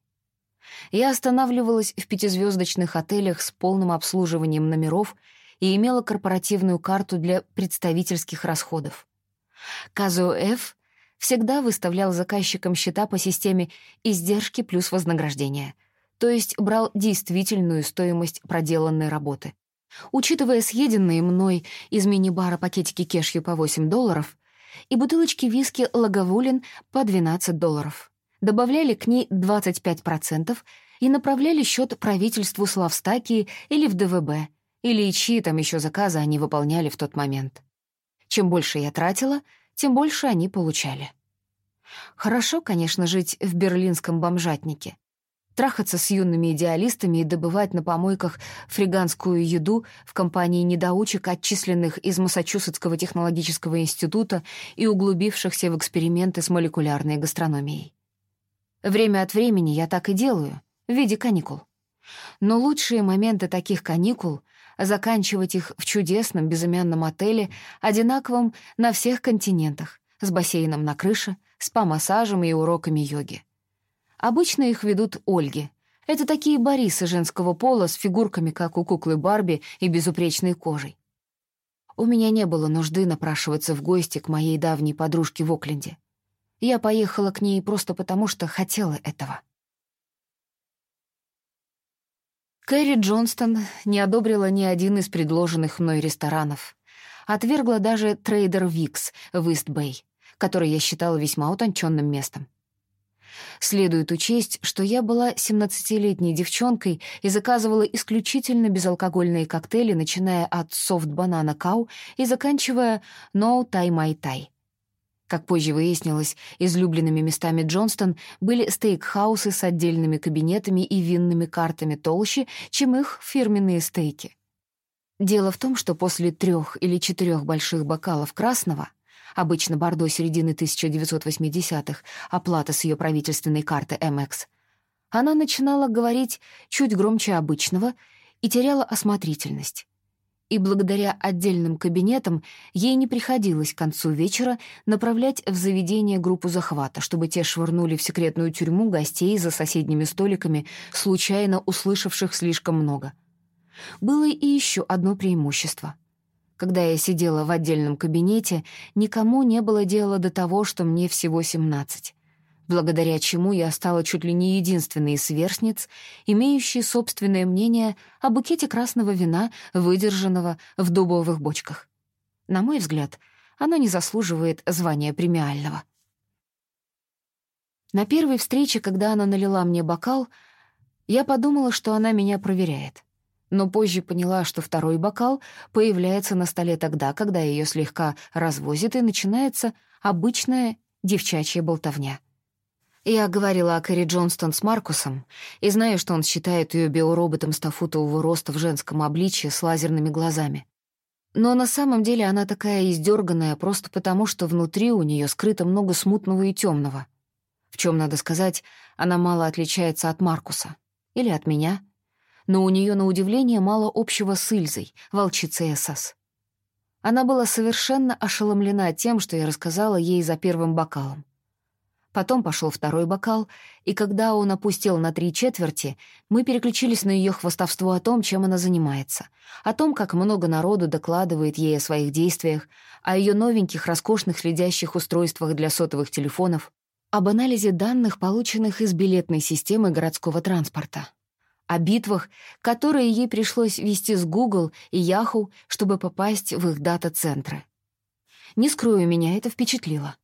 Я останавливалась в пятизвездочных отелях с полным обслуживанием номеров и имела корпоративную карту для представительских расходов. КЗУФ всегда выставлял заказчикам счета по системе «издержки плюс вознаграждение», то есть брал действительную стоимость проделанной работы. Учитывая съеденные мной из мини-бара пакетики кешью по 8 долларов и бутылочки виски «Лаговулин» по 12 долларов, добавляли к ней 25% и направляли счет правительству Славстакии или в ДВБ, или чьи там еще заказы они выполняли в тот момент. Чем больше я тратила, тем больше они получали. Хорошо, конечно, жить в берлинском бомжатнике. Трахаться с юными идеалистами и добывать на помойках фриганскую еду в компании недоучек, отчисленных из Массачусетского технологического института и углубившихся в эксперименты с молекулярной гастрономией. Время от времени я так и делаю, в виде каникул. Но лучшие моменты таких каникул — заканчивать их в чудесном безымянном отеле, одинаковом на всех континентах, с бассейном на крыше, спа-массажем и уроками йоги. Обычно их ведут Ольги. Это такие Борисы женского пола с фигурками, как у куклы Барби и безупречной кожей. У меня не было нужды напрашиваться в гости к моей давней подружке в Окленде. Я поехала к ней просто потому, что хотела этого. Кэрри Джонстон не одобрила ни один из предложенных мной ресторанов. Отвергла даже Trader Vic's в Ист-Бэй, который я считала весьма утонченным местом. Следует учесть, что я была 17-летней девчонкой и заказывала исключительно безалкогольные коктейли, начиная от Soft Banana Cow и заканчивая «No Tai Mai Tai». Как позже выяснилось, излюбленными местами Джонстон были стейк-хаусы с отдельными кабинетами и винными картами толще, чем их фирменные стейки. Дело в том, что после трех или четырех больших бокалов красного, обычно бордо середины 1980-х, оплата с ее правительственной карты AmEx, она начинала говорить чуть громче обычного и теряла осмотрительность и благодаря отдельным кабинетам ей не приходилось к концу вечера направлять в заведение группу захвата, чтобы те швырнули в секретную тюрьму гостей за соседними столиками, случайно услышавших слишком много. Было и еще одно преимущество. Когда я сидела в отдельном кабинете, никому не было дела до того, что мне всего семнадцать благодаря чему я стала чуть ли не единственной из сверстниц, имеющей собственное мнение о букете красного вина, выдержанного в дубовых бочках. На мой взгляд, оно не заслуживает звания премиального. На первой встрече, когда она налила мне бокал, я подумала, что она меня проверяет. Но позже поняла, что второй бокал появляется на столе тогда, когда ее слегка развозит, и начинается обычная девчачья болтовня — я говорила о Кэрри Джонстон с Маркусом и знаю, что он считает ее биороботом стафутового роста в женском обличье с лазерными глазами. Но на самом деле она такая издерганная просто потому, что внутри у нее скрыто много смутного и темного. В чем надо сказать, она мало отличается от Маркуса. Или от меня. Но у нее, на удивление, мало общего с Ильзой, волчицей Эссас. Она была совершенно ошеломлена тем, что я рассказала ей за первым бокалом. Потом пошел второй бокал, и когда он опустил на три четверти, мы переключились на ее хвостовство о том, чем она занимается, о том, как много народу докладывает ей о своих действиях, о ее новеньких роскошных следящих устройствах для сотовых телефонов, об анализе данных, полученных из билетной системы городского транспорта, о битвах, которые ей пришлось вести с Google и Yahoo, чтобы попасть в их дата-центры. Не скрою, меня это впечатлило.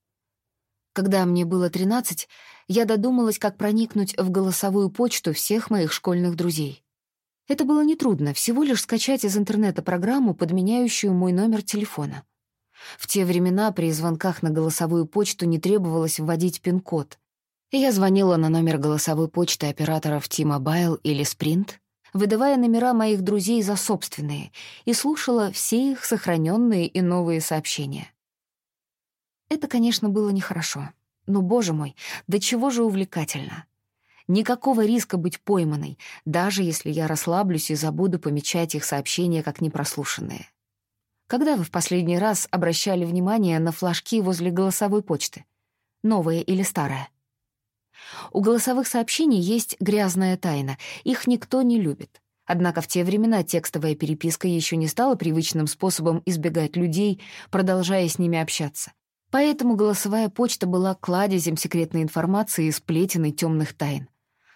Когда мне было 13, я додумалась, как проникнуть в голосовую почту всех моих школьных друзей. Это было нетрудно, всего лишь скачать из интернета программу, подменяющую мой номер телефона. В те времена при звонках на голосовую почту не требовалось вводить пин-код. Я звонила на номер голосовой почты операторов T-Mobile или Sprint, выдавая номера моих друзей за собственные, и слушала все их сохраненные и новые сообщения. Это, конечно, было нехорошо. Но, боже мой, до чего же увлекательно. Никакого риска быть пойманной, даже если я расслаблюсь и забуду помечать их сообщения как непрослушанные. Когда вы в последний раз обращали внимание на флажки возле голосовой почты? Новая или старая? У голосовых сообщений есть грязная тайна, их никто не любит. Однако в те времена текстовая переписка еще не стала привычным способом избегать людей, продолжая с ними общаться. Поэтому голосовая почта была кладезем секретной информации и сплетен темных тайн.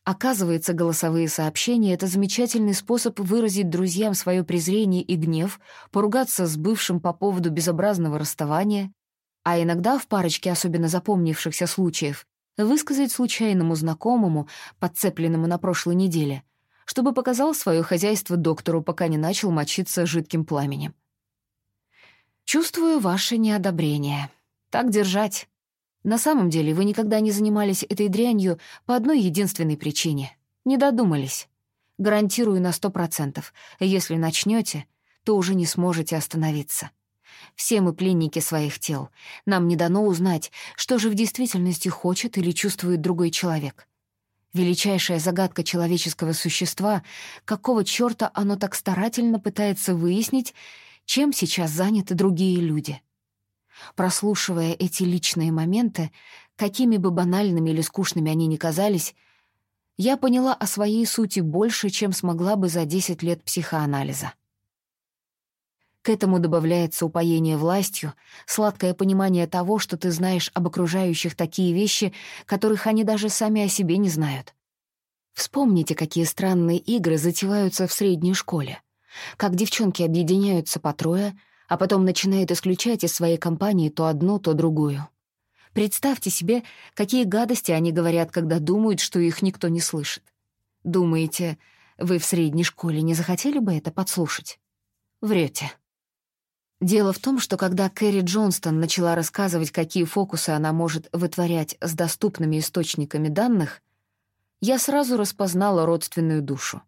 Оказывается, голосовые сообщения — это замечательный способ выразить друзьям свое презрение и гнев, поругаться с бывшим по поводу безобразного расставания, а иногда в парочке особенно запомнившихся случаев высказать случайному знакомому, подцепленному на прошлой неделе, чтобы показал свое хозяйство доктору, пока не начал мочиться жидким пламенем. «Чувствую ваше неодобрение», так держать. На самом деле вы никогда не занимались этой дрянью по одной единственной причине. Не додумались. Гарантирую на сто процентов. Если начнете, то уже не сможете остановиться. Все мы пленники своих тел. Нам не дано узнать, что же в действительности хочет или чувствует другой человек. Величайшая загадка человеческого существа, какого чёрта оно так старательно пытается выяснить, чем сейчас заняты другие люди. Прослушивая эти личные моменты, какими бы банальными или скучными они ни казались, я поняла о своей сути больше, чем смогла бы за 10 лет психоанализа. К этому добавляется упоение властью, сладкое понимание того, что ты знаешь об окружающих такие вещи, которых они даже сами о себе не знают. Вспомните, какие странные игры затеваются в средней школе. Как девчонки объединяются по трое, а потом начинают исключать из своей компании то одну, то другую. Представьте себе, какие гадости они говорят, когда думают, что их никто не слышит. Думаете, вы в средней школе не захотели бы это подслушать? Врете. Дело в том, что когда Кэрри Джонстон начала рассказывать, какие фокусы она может вытворять с доступными источниками данных, я сразу распознала родственную душу.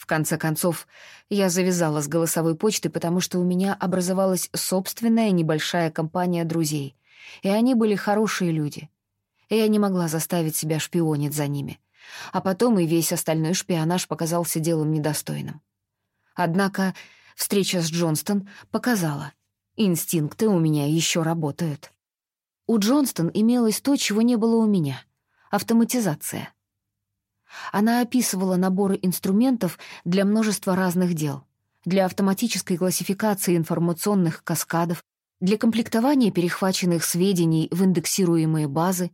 В конце концов, я завязала с голосовой почты, потому что у меня образовалась собственная небольшая компания друзей, и они были хорошие люди. И я не могла заставить себя шпионить за ними. А потом и весь остальной шпионаж показался делом недостойным. Однако Встреча с Джонстон показала. Инстинкты у меня еще работают. У Джонстон имелось то, чего не было у меня — автоматизация. Она описывала наборы инструментов для множества разных дел. Для автоматической классификации информационных каскадов, для комплектования перехваченных сведений в индексируемые базы,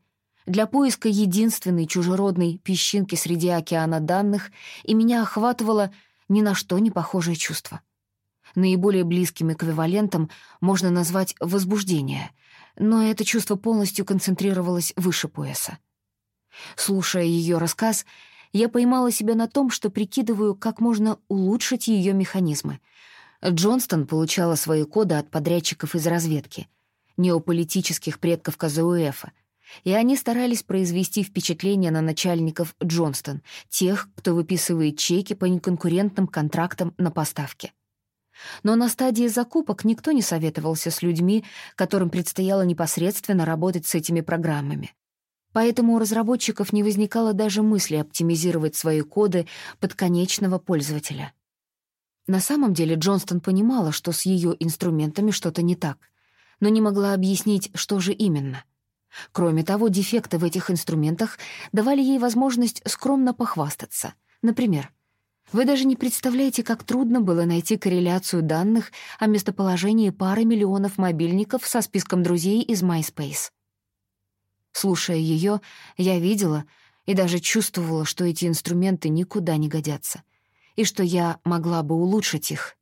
для поиска единственной чужеродной песчинки среди океана данных, и меня охватывало ни на что не похожее чувство. Наиболее близким эквивалентом можно назвать возбуждение, но это чувство полностью концентрировалось выше пояса. Слушая ее рассказ, я поймала себя на том, что прикидываю, как можно улучшить ее механизмы. Джонстон получала свои коды от подрядчиков из разведки, неополитических предков КЗУЭФа, и они старались произвести впечатление на начальников Джонстон, тех, кто выписывает чеки по неконкурентным контрактам на поставки. Но на стадии закупок никто не советовался с людьми, которым предстояло непосредственно работать с этими программами. Поэтому у разработчиков не возникало даже мысли оптимизировать свои коды под конечного пользователя. На самом деле Джонстон понимала, что с ее инструментами что-то не так, но не могла объяснить, что же именно. Кроме того, дефекты в этих инструментах давали ей возможность скромно похвастаться. Например, вы даже не представляете, как трудно было найти корреляцию данных о местоположении пары миллионов мобильников со списком друзей из MySpace. Слушая ее, я видела и даже чувствовала, что эти инструменты никуда не годятся, и что я могла бы улучшить их.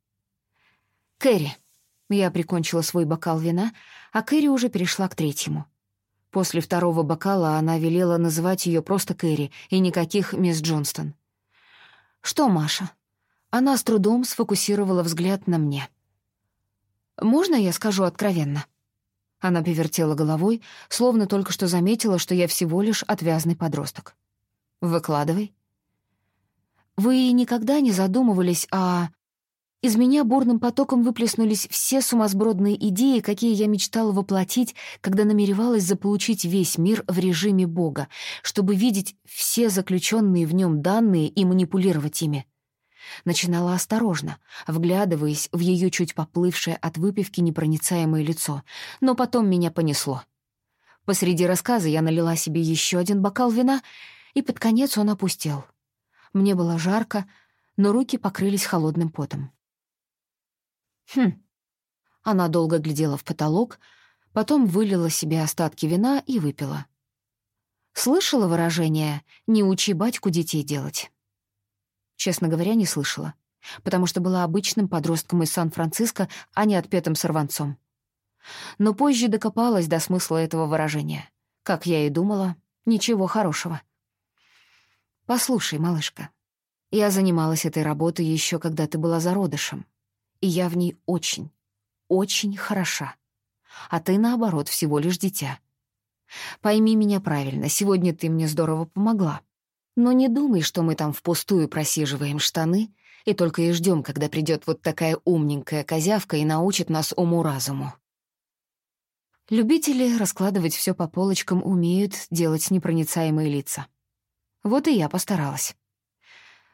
«Кэрри». Я прикончила свой бокал вина, а Кэрри уже перешла к третьему. После второго бокала она велела называть ее просто Кэрри и никаких мисс Джонстон. «Что, Маша?» Она с трудом сфокусировала взгляд на мне. «Можно я скажу откровенно?» Она повертела головой, словно только что заметила, что я всего лишь отвязный подросток. «Выкладывай». «Вы никогда не задумывались о...» Из меня бурным потоком выплеснулись все сумасбродные идеи, какие я мечтала воплотить, когда намеревалась заполучить весь мир в режиме Бога, чтобы видеть все заключенные в нем данные и манипулировать ими. Начинала осторожно, вглядываясь в ее чуть поплывшее от выпивки непроницаемое лицо, но потом меня понесло. Посреди рассказа я налила себе еще один бокал вина, и под конец он опустел. Мне было жарко, но руки покрылись холодным потом. Хм. Она долго глядела в потолок, потом вылила себе остатки вина и выпила. Слышала выражение «не учи батьку детей делать»? Честно говоря, не слышала, потому что была обычным подростком из Сан-Франциско, а не отпетым сорванцом. Но позже докопалась до смысла этого выражения. Как я и думала, ничего хорошего. «Послушай, малышка, я занималась этой работой еще когда ты была зародышем и я в ней очень, очень хороша. А ты, наоборот, всего лишь дитя. Пойми меня правильно, сегодня ты мне здорово помогла. Но не думай, что мы там впустую просиживаем штаны и только и ждем, когда придет вот такая умненькая козявка и научит нас уму-разуму. Любители раскладывать все по полочкам умеют делать непроницаемые лица. Вот и я постаралась.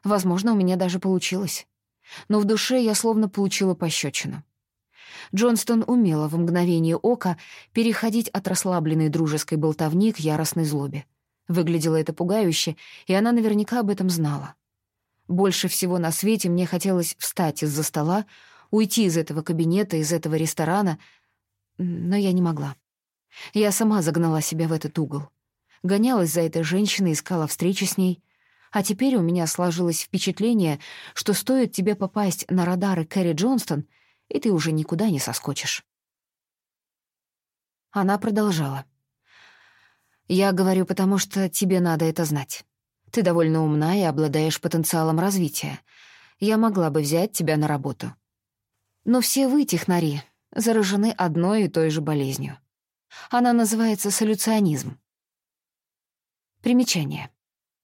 Возможно, у меня даже получилось. Но в душе я словно получила пощечину. Джонстон умела в мгновение ока переходить от расслабленной дружеской болтовни к яростной злобе. Выглядело это пугающе, и она наверняка об этом знала. Больше всего на свете мне хотелось встать из-за стола, уйти из этого кабинета, из этого ресторана, но я не могла. Я сама загнала себя в этот угол. Гонялась за этой женщиной, искала встречи с ней. А теперь у меня сложилось впечатление, что стоит тебе попасть на радары Кэрри Джонстон, и ты уже никуда не соскочишь. Она продолжала. «Я говорю, потому что тебе надо это знать. Ты довольно умна и обладаешь потенциалом развития. Я могла бы взять тебя на работу. Но все вы, технари, заражены одной и той же болезнью. Она называется солюционизм. Примечание.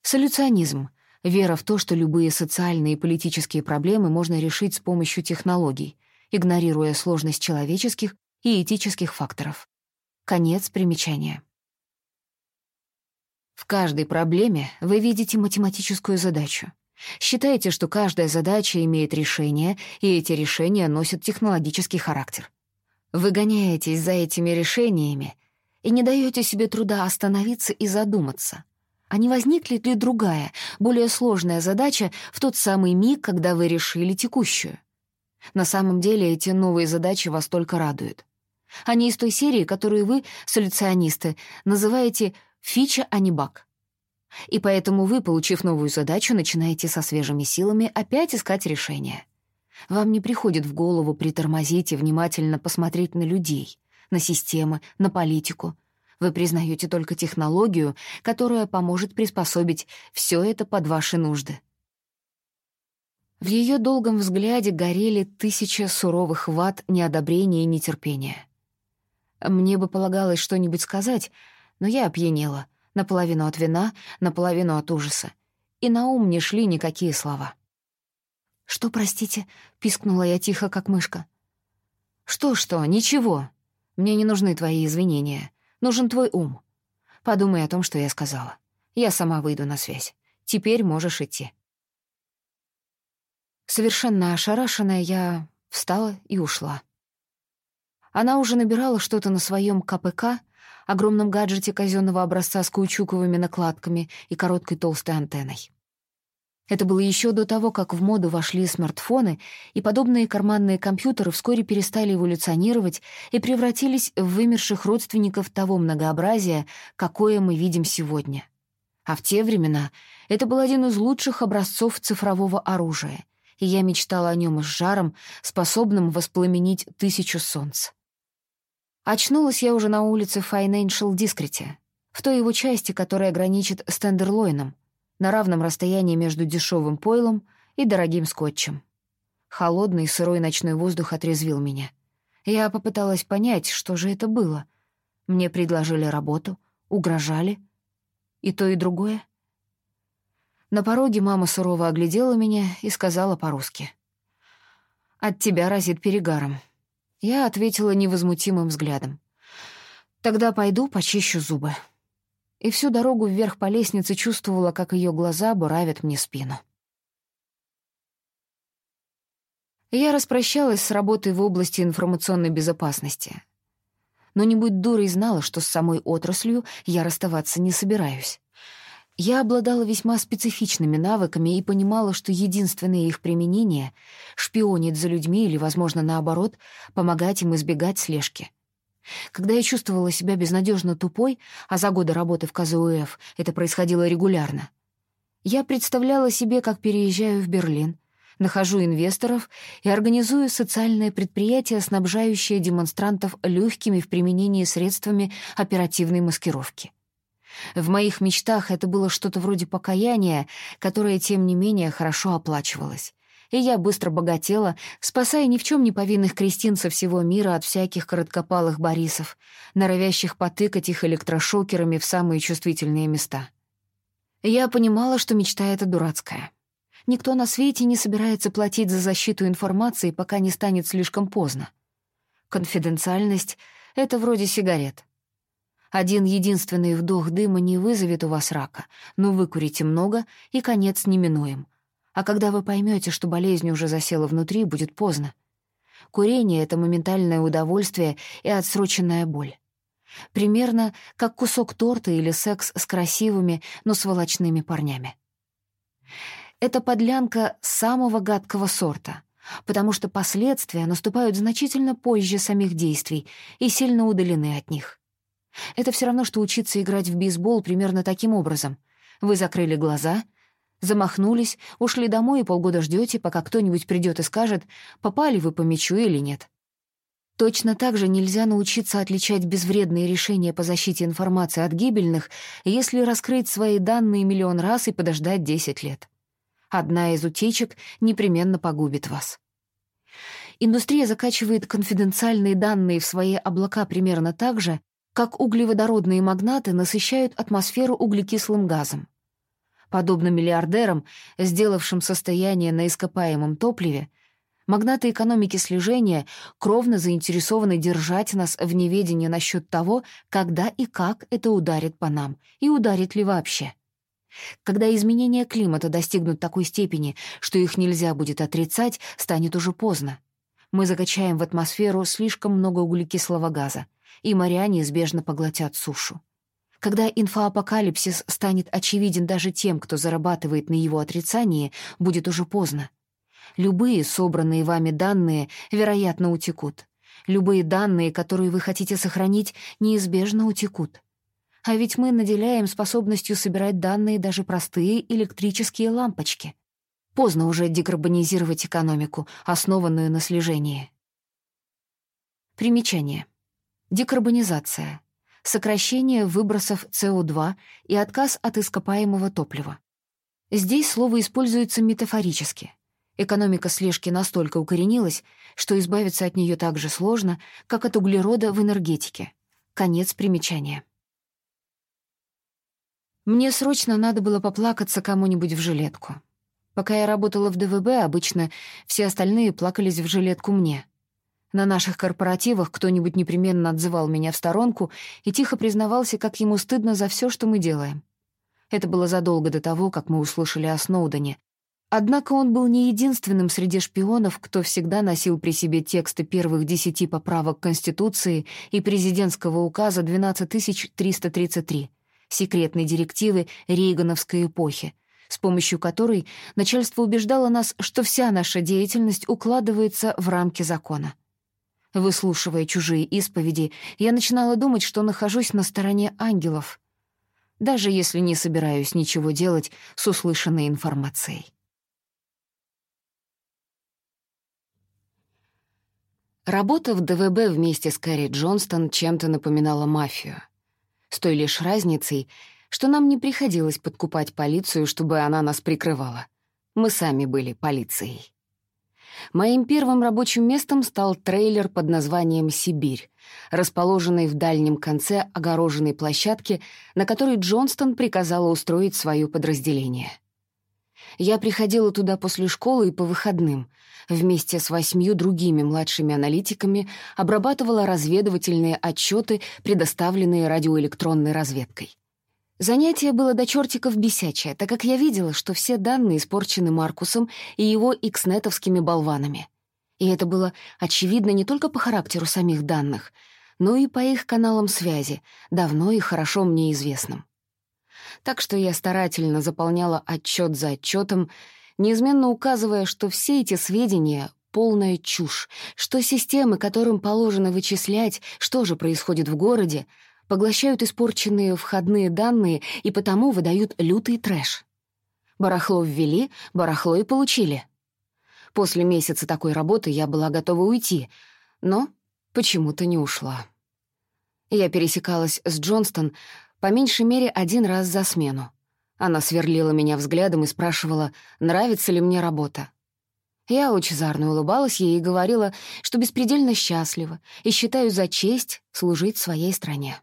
Солюционизм — вера в то, что любые социальные и политические проблемы можно решить с помощью технологий, игнорируя сложность человеческих и этических факторов. Конец примечания. В каждой проблеме вы видите математическую задачу. Считаете, что каждая задача имеет решение, и эти решения носят технологический характер. Вы гоняетесь за этими решениями и не даете себе труда остановиться и задуматься. А не возникнет ли другая, более сложная задача в тот самый миг, когда вы решили текущую? На самом деле эти новые задачи вас только радуют. Они из той серии, которую вы, солюционисты, называете «фича, а не баг». И поэтому вы, получив новую задачу, начинаете со свежими силами опять искать решение. Вам не приходит в голову притормозить и внимательно посмотреть на людей, на системы, на политику. Вы признаете только технологию, которая поможет приспособить все это под ваши нужды. В ее долгом взгляде горели тысячи суровых ват неодобрения и нетерпения. Мне бы полагалось что-нибудь сказать, но я опьянела, наполовину от вина, наполовину от ужаса, и на ум не шли никакие слова. «Что, простите?» — пискнула я тихо, как мышка. «Что-что, ничего. Мне не нужны твои извинения. Нужен твой ум. Подумай о том, что я сказала. Я сама выйду на связь. Теперь можешь идти». Совершенно ошарашенная, я встала и ушла. Она уже набирала что-то на своем КПК, огромном гаджете казенного образца с каучуковыми накладками и короткой толстой антенной. Это было еще до того, как в моду вошли смартфоны, и подобные карманные компьютеры вскоре перестали эволюционировать и превратились в вымерших родственников того многообразия, какое мы видим сегодня. А в те времена это был один из лучших образцов цифрового оружия, и я мечтала о нем с жаром, способным воспламенить тысячу солнц. Очнулась я уже на улице Financial Discrete, в той его части, которая граничит с Тендерлойном — на равном расстоянии между дешевым пойлом и дорогим скотчем. Холодный сырой ночной воздух отрезвил меня. Я попыталась понять, что же это было. Мне предложили работу, угрожали. И то, и другое. На пороге мама сурово оглядела меня и сказала по-русски. «От тебя разит перегаром». Я ответила невозмутимым взглядом. «Тогда пойду почищу зубы» и всю дорогу вверх по лестнице чувствовала, как ее глаза буравят мне спину. Я распрощалась с работой в области информационной безопасности. Но не будь дурой знала, что с самой отраслью я расставаться не собираюсь. Я обладала весьма специфичными навыками и понимала, что единственное их применение — шпионить за людьми или, возможно, наоборот, помогать им избегать слежки — когда я чувствовала себя безнадежно тупой, а за годы работы в КЗУФ это происходило регулярно, я представляла себе, как переезжаю в Берлин, нахожу инвесторов и организую социальное предприятие, снабжающее демонстрантов легкими в применении средствами оперативной маскировки. В моих мечтах это было что-то вроде покаяния, которое, тем не менее, хорошо оплачивалось и я быстро богатела, спасая ни в чем не повинных крестин со всего мира от всяких короткопалых Борисов, норовящих потыкать их электрошокерами в самые чувствительные места. Я понимала, что мечта эта дурацкая. Никто на свете не собирается платить за защиту информации, пока не станет слишком поздно. Конфиденциальность — это вроде сигарет. Один единственный вдох дыма не вызовет у вас рака, но вы курите много, и конец неминуем. А когда вы поймете, что болезнь уже засела внутри, будет поздно. Курение — это моментальное удовольствие и отсроченная боль. Примерно как кусок торта или секс с красивыми, но сволочными парнями. Это подлянка самого гадкого сорта, потому что последствия наступают значительно позже самих действий и сильно удалены от них. Это все равно, что учиться играть в бейсбол примерно таким образом. Вы закрыли глаза, замахнулись, ушли домой и полгода ждете, пока кто-нибудь придет и скажет, попали вы по мячу или нет. Точно так же нельзя научиться отличать безвредные решения по защите информации от гибельных, если раскрыть свои данные миллион раз и подождать 10 лет. Одна из утечек непременно погубит вас. Индустрия закачивает конфиденциальные данные в свои облака примерно так же, как углеводородные магнаты насыщают атмосферу углекислым газом. Подобно миллиардерам, сделавшим состояние на ископаемом топливе, магнаты экономики слежения кровно заинтересованы держать нас в неведении насчет того, когда и как это ударит по нам, и ударит ли вообще. Когда изменения климата достигнут такой степени, что их нельзя будет отрицать, станет уже поздно. Мы закачаем в атмосферу слишком много углекислого газа, и моря неизбежно поглотят сушу. Когда инфоапокалипсис станет очевиден даже тем, кто зарабатывает на его отрицании, будет уже поздно. Любые собранные вами данные, вероятно, утекут. Любые данные, которые вы хотите сохранить, неизбежно утекут. А ведь мы наделяем способностью собирать данные даже простые электрические лампочки. Поздно уже декарбонизировать экономику, основанную на слежении. Примечание. Декарбонизация. Сокращение выбросов СО2 и отказ от ископаемого топлива. Здесь слово используется метафорически. Экономика слежки настолько укоренилась, что избавиться от нее так же сложно, как от углерода в энергетике. Конец примечания. Мне срочно надо было поплакаться кому-нибудь в жилетку. Пока я работала в ДВБ, обычно все остальные плакались в жилетку мне — на наших корпоративах кто-нибудь непременно отзывал меня в сторонку и тихо признавался, как ему стыдно за все, что мы делаем. Это было задолго до того, как мы услышали о Сноудене. Однако он был не единственным среди шпионов, кто всегда носил при себе тексты первых десяти поправок Конституции и президентского указа 12333, секретной директивы Рейгановской эпохи, с помощью которой начальство убеждало нас, что вся наша деятельность укладывается в рамки закона. Выслушивая чужие исповеди, я начинала думать, что нахожусь на стороне ангелов, даже если не собираюсь ничего делать с услышанной информацией. Работа в ДВБ вместе с Кэрри Джонстон чем-то напоминала мафию. С той лишь разницей, что нам не приходилось подкупать полицию, чтобы она нас прикрывала. Мы сами были полицией. Моим первым рабочим местом стал трейлер под названием «Сибирь», расположенный в дальнем конце огороженной площадки, на которой Джонстон приказала устроить свое подразделение. Я приходила туда после школы и по выходным. Вместе с восьмью другими младшими аналитиками обрабатывала разведывательные отчеты, предоставленные радиоэлектронной разведкой. Занятие было до чертиков бесячее, так как я видела, что все данные испорчены Маркусом и его икснетовскими болванами. И это было очевидно не только по характеру самих данных, но и по их каналам связи, давно и хорошо мне известным. Так что я старательно заполняла отчет за отчетом, неизменно указывая, что все эти сведения — полная чушь, что системы, которым положено вычислять, что же происходит в городе, поглощают испорченные входные данные и потому выдают лютый трэш. Барахло ввели, барахло и получили. После месяца такой работы я была готова уйти, но почему-то не ушла. Я пересекалась с Джонстон по меньшей мере один раз за смену. Она сверлила меня взглядом и спрашивала, нравится ли мне работа. Я лучезарно улыбалась ей и говорила, что беспредельно счастлива и считаю за честь служить своей стране.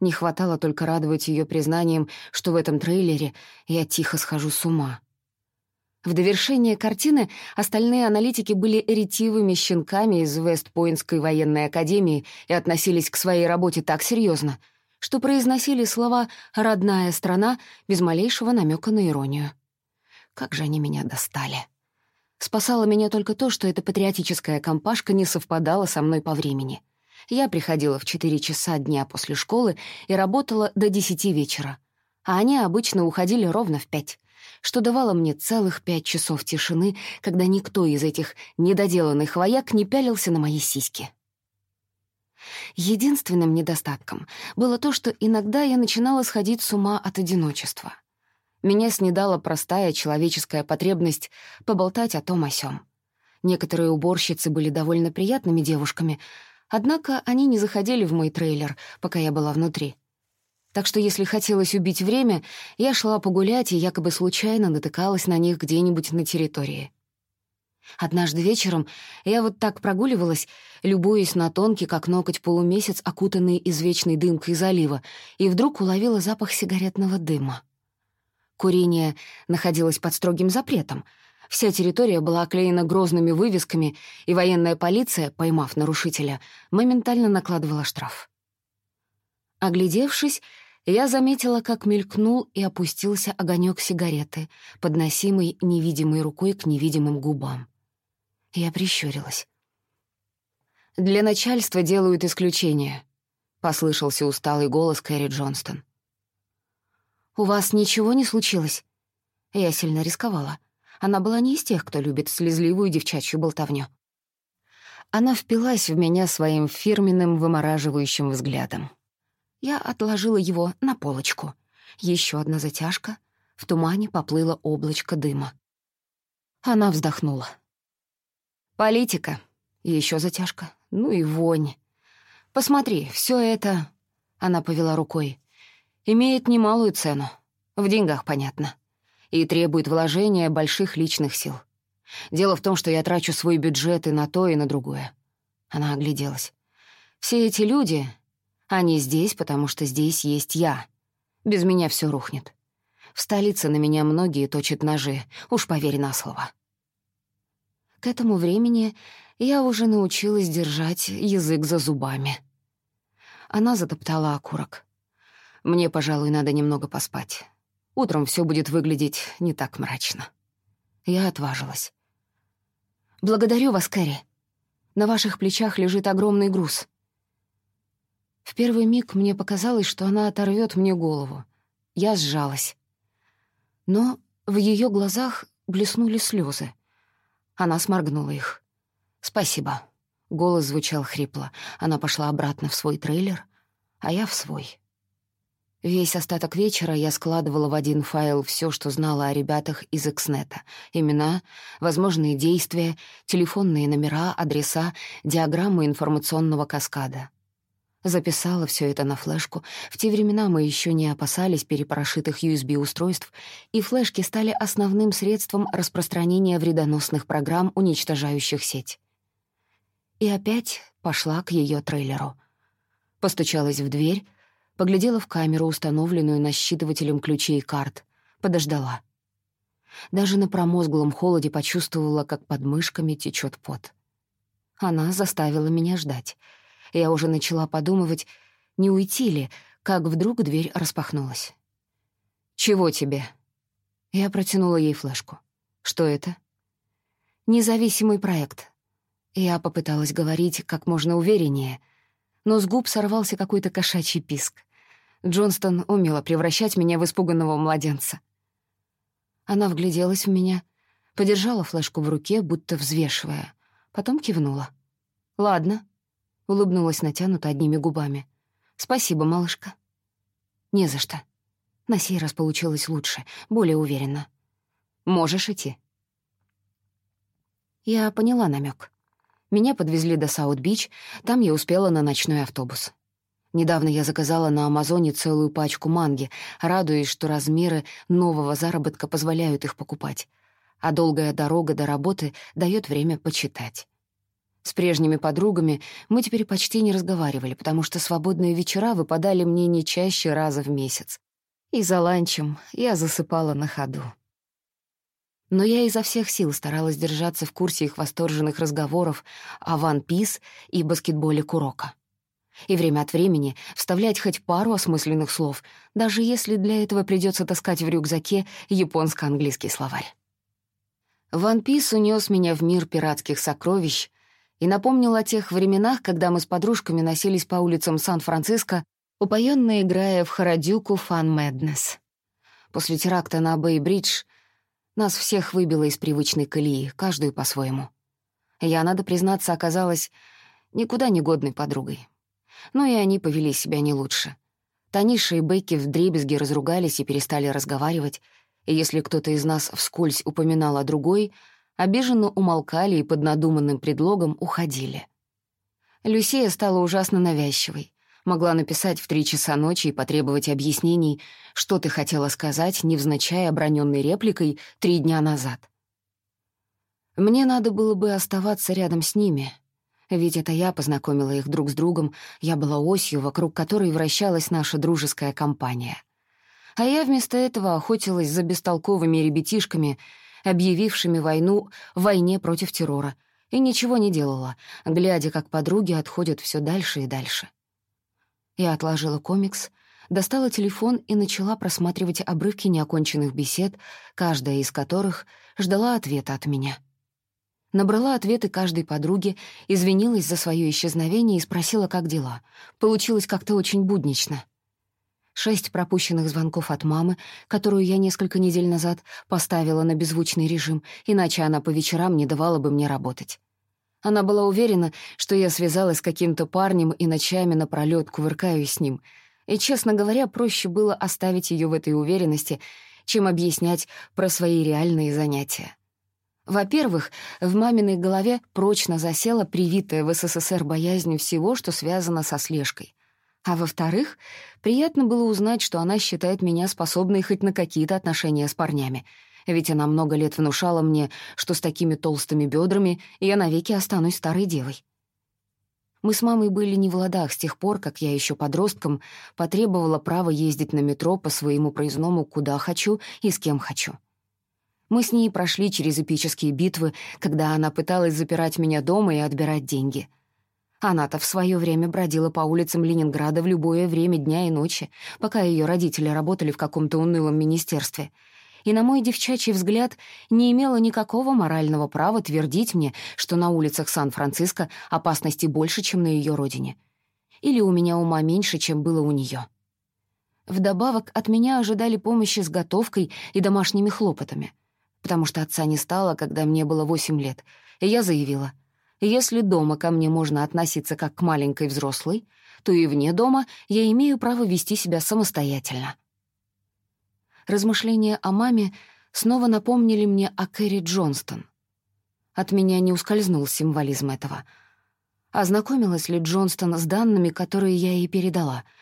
Не хватало только радовать ее признанием, что в этом трейлере я тихо схожу с ума. В довершение картины остальные аналитики были ретивыми щенками из Вестпойнтской военной академии и относились к своей работе так серьезно, что произносили слова «родная страна» без малейшего намека на иронию. Как же они меня достали. Спасало меня только то, что эта патриотическая компашка не совпадала со мной по времени. Я приходила в 4 часа дня после школы и работала до 10 вечера, а они обычно уходили ровно в 5, что давало мне целых 5 часов тишины, когда никто из этих недоделанных вояк не пялился на мои сиськи. Единственным недостатком было то, что иногда я начинала сходить с ума от одиночества. Меня снедала простая человеческая потребность поболтать о том о сём. Некоторые уборщицы были довольно приятными девушками, однако они не заходили в мой трейлер, пока я была внутри. Так что если хотелось убить время, я шла погулять и якобы случайно натыкалась на них где-нибудь на территории. Однажды вечером я вот так прогуливалась, любуясь на тонкий, как ноготь, полумесяц, окутанный извечной дымкой залива, и вдруг уловила запах сигаретного дыма. Курение находилось под строгим запретом. Вся территория была оклеена грозными вывесками, и военная полиция, поймав нарушителя, моментально накладывала штраф. Оглядевшись, я заметила, как мелькнул и опустился огонек сигареты, подносимый невидимой рукой к невидимым губам. Я прищурилась. «Для начальства делают исключение», — послышался усталый голос Кэрри Джонстон. «У вас ничего не случилось?» Я сильно рисковала. Она была не из тех, кто любит слезливую девчачью болтовню. Она впилась в меня своим фирменным вымораживающим взглядом. Я отложила его на полочку. Еще одна затяжка. В тумане поплыло облачко дыма. Она вздохнула. Политика. Еще затяжка. Ну и вонь. Посмотри, все это... Она повела рукой. Имеет немалую цену. В деньгах, понятно. И требует вложения больших личных сил. Дело в том, что я трачу свой бюджет и на то, и на другое. Она огляделась. Все эти люди, они здесь, потому что здесь есть я. Без меня все рухнет. В столице на меня многие точат ножи, уж поверь на слово. К этому времени я уже научилась держать язык за зубами. Она затоптала окурок. Мне, пожалуй, надо немного поспать. Утром все будет выглядеть не так мрачно. Я отважилась. «Благодарю вас, Кэрри. На ваших плечах лежит огромный груз». В первый миг мне показалось, что она оторвет мне голову. Я сжалась. Но в ее глазах блеснули слезы. Она сморгнула их. «Спасибо». Голос звучал хрипло. Она пошла обратно в свой трейлер, а я в свой. Весь остаток вечера я складывала в один файл все, что знала о ребятах из Экснета. Имена, возможные действия, телефонные номера, адреса, диаграммы информационного каскада. Записала все это на флешку. В те времена мы еще не опасались перепорошитых USB-устройств, и флешки стали основным средством распространения вредоносных программ, уничтожающих сеть. И опять пошла к ее трейлеру. Постучалась в дверь, поглядела в камеру, установленную насчитывателем ключей и карт, подождала. Даже на промозглом холоде почувствовала, как под мышками течет пот. Она заставила меня ждать — я уже начала подумывать, не уйти ли, как вдруг дверь распахнулась. «Чего тебе?» Я протянула ей флешку. «Что это?» «Независимый проект». Я попыталась говорить как можно увереннее, но с губ сорвался какой-то кошачий писк. Джонстон умела превращать меня в испуганного младенца. Она вгляделась в меня, подержала флешку в руке, будто взвешивая, потом кивнула. «Ладно, Улыбнулась натянуто одними губами. «Спасибо, малышка». «Не за что». На сей раз получилось лучше, более уверенно. «Можешь идти». Я поняла намек. Меня подвезли до Саут-Бич, там я успела на ночной автобус. Недавно я заказала на Амазоне целую пачку манги, радуясь, что размеры нового заработка позволяют их покупать, а долгая дорога до работы дает время почитать. С прежними подругами мы теперь почти не разговаривали, потому что свободные вечера выпадали мне не чаще раза в месяц. И за ланчем я засыпала на ходу. Но я изо всех сил старалась держаться в курсе их восторженных разговоров о Ван Пис и баскетболе Курока. и время от времени вставлять хоть пару осмысленных слов, даже если для этого придется таскать в рюкзаке японско-английский словарь. Ван Пис унес меня в мир пиратских сокровищ и напомнил о тех временах, когда мы с подружками носились по улицам Сан-Франциско, упоенно играя в Харадюку Фан Мэднес. После теракта на Бэй-Бридж нас всех выбило из привычной колеи, каждую по-своему. Я, надо признаться, оказалась никуда не годной подругой. Но и они повели себя не лучше. Таниша и Бекки вдребезги разругались и перестали разговаривать, и если кто-то из нас вскользь упоминал о другой, обиженно умолкали и под надуманным предлогом уходили. Люсия стала ужасно навязчивой. Могла написать в три часа ночи и потребовать объяснений, что ты хотела сказать, невзначай оброненной репликой три дня назад. Мне надо было бы оставаться рядом с ними, ведь это я познакомила их друг с другом, я была осью, вокруг которой вращалась наша дружеская компания. А я вместо этого охотилась за бестолковыми ребятишками, объявившими войну войне против террора, и ничего не делала, глядя, как подруги отходят все дальше и дальше. Я отложила комикс, достала телефон и начала просматривать обрывки неоконченных бесед, каждая из которых ждала ответа от меня — Набрала ответы каждой подруге, извинилась за свое исчезновение и спросила, как дела. Получилось как-то очень буднично. Шесть пропущенных звонков от мамы, которую я несколько недель назад поставила на беззвучный режим, иначе она по вечерам не давала бы мне работать. Она была уверена, что я связалась с каким-то парнем и ночами напролёт кувыркаюсь с ним. И, честно говоря, проще было оставить ее в этой уверенности, чем объяснять про свои реальные занятия. Во-первых, в маминой голове прочно засела привитая в СССР боязнь всего, что связано со слежкой. А во-вторых, приятно было узнать, что она считает меня способной хоть на какие-то отношения с парнями. Ведь она много лет внушала мне, что с такими толстыми бедрами я навеки останусь старой девой. Мы с мамой были не в ладах с тех пор, как я еще подростком потребовала права ездить на метро по своему проездному куда хочу и с кем хочу. Мы с ней прошли через эпические битвы, когда она пыталась запирать меня дома и отбирать деньги. Она-то в свое время бродила по улицам Ленинграда в любое время дня и ночи, пока ее родители работали в каком-то унылом министерстве. И, на мой девчачий взгляд, не имела никакого морального права твердить мне, что на улицах Сан-Франциско опасности больше, чем на ее родине. Или у меня ума меньше, чем было у нее. Вдобавок от меня ожидали помощи с готовкой и домашними хлопотами — потому что отца не стало, когда мне было восемь лет, и я заявила, если дома ко мне можно относиться как к маленькой взрослой, то и вне дома я имею право вести себя самостоятельно. Размышления о маме снова напомнили мне о Кэрри Джонстон. От меня не ускользнул символизм этого. Ознакомилась ли Джонстон с данными, которые я ей передала —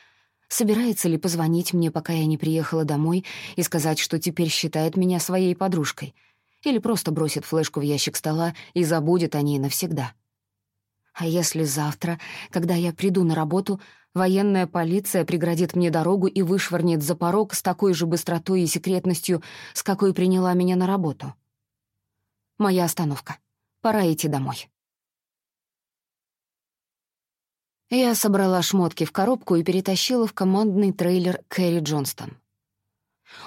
Собирается ли позвонить мне, пока я не приехала домой, и сказать, что теперь считает меня своей подружкой? Или просто бросит флешку в ящик стола и забудет о ней навсегда? А если завтра, когда я приду на работу, военная полиция преградит мне дорогу и вышвырнет за порог с такой же быстротой и секретностью, с какой приняла меня на работу? Моя остановка. Пора идти домой. Я собрала шмотки в коробку и перетащила в командный трейлер Кэрри Джонстон.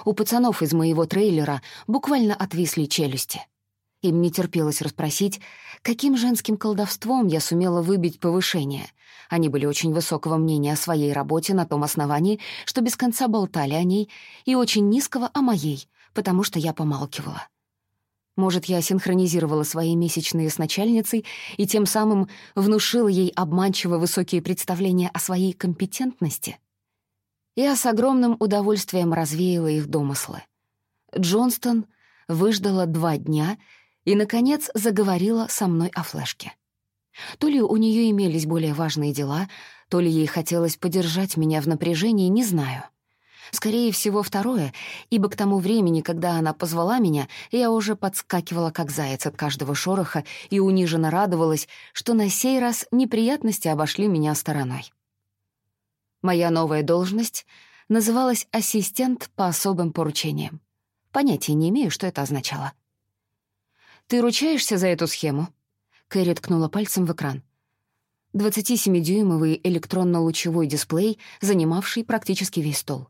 У пацанов из моего трейлера буквально отвисли челюсти. Им не терпелось расспросить, каким женским колдовством я сумела выбить повышение. Они были очень высокого мнения о своей работе на том основании, что без конца болтали о ней, и очень низкого о моей, потому что я помалкивала. Может, я синхронизировала свои месячные с начальницей и тем самым внушила ей обманчиво высокие представления о своей компетентности? Я с огромным удовольствием развеяла их домыслы. Джонстон выждала два дня и, наконец, заговорила со мной о флешке. То ли у нее имелись более важные дела, то ли ей хотелось подержать меня в напряжении, не знаю — Скорее всего, второе, ибо к тому времени, когда она позвала меня, я уже подскакивала, как заяц от каждого шороха, и униженно радовалась, что на сей раз неприятности обошли меня стороной. Моя новая должность называлась «ассистент по особым поручениям». Понятия не имею, что это означало. «Ты ручаешься за эту схему?» Кэрри ткнула пальцем в экран. 27-дюймовый электронно-лучевой дисплей, занимавший практически весь стол.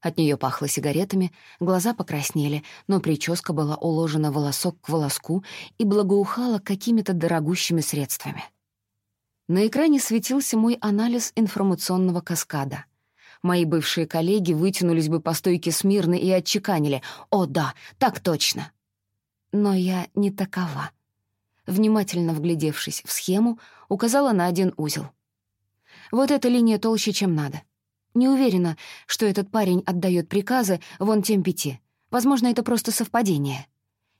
От нее пахло сигаретами, глаза покраснели, но прическа была уложена волосок к волоску и благоухала какими-то дорогущими средствами. На экране светился мой анализ информационного каскада. Мои бывшие коллеги вытянулись бы по стойке смирно и отчеканили «О, да, так точно!» Но я не такова. Внимательно вглядевшись в схему, указала на один узел. Вот эта линия толще, чем надо. Не уверена, что этот парень отдает приказы вон тем пяти. Возможно, это просто совпадение.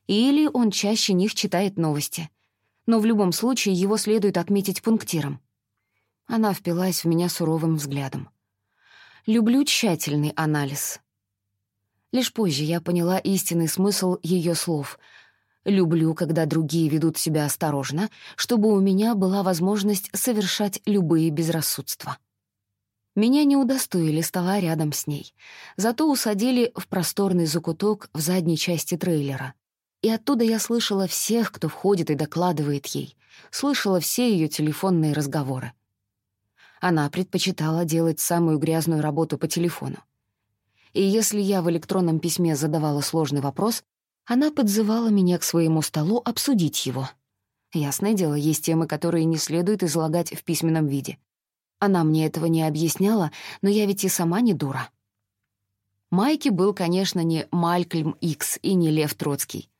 Или он чаще них читает новости. Но в любом случае его следует отметить пунктиром. Она впилась в меня суровым взглядом. Люблю тщательный анализ. Лишь позже я поняла истинный смысл ее слов. Люблю, когда другие ведут себя осторожно, чтобы у меня была возможность совершать любые безрассудства. Меня не удостоили стола рядом с ней, зато усадили в просторный закуток в задней части трейлера. И оттуда я слышала всех, кто входит и докладывает ей, слышала все ее телефонные разговоры. Она предпочитала делать самую грязную работу по телефону. И если я в электронном письме задавала сложный вопрос, она подзывала меня к своему столу обсудить его. Ясное дело, есть темы, которые не следует излагать в письменном виде. Она мне этого не объясняла, но я ведь и сама не дура. Майки был, конечно, не Малькольм Икс и не Лев Троцкий.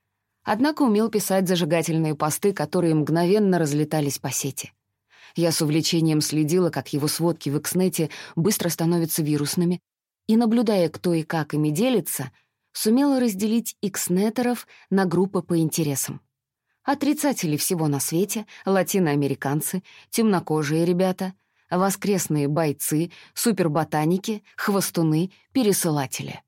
Однако умел писать зажигательные посты, которые мгновенно разлетались по сети. Я с увлечением следила, как его сводки в Икснете быстро становятся вирусными, и, наблюдая, кто и как ими делится, сумела разделить икснетеров на группы по интересам. Отрицатели всего на свете, латиноамериканцы, темнокожие ребята — воскресные бойцы, суперботаники, хвостуны, пересылатели.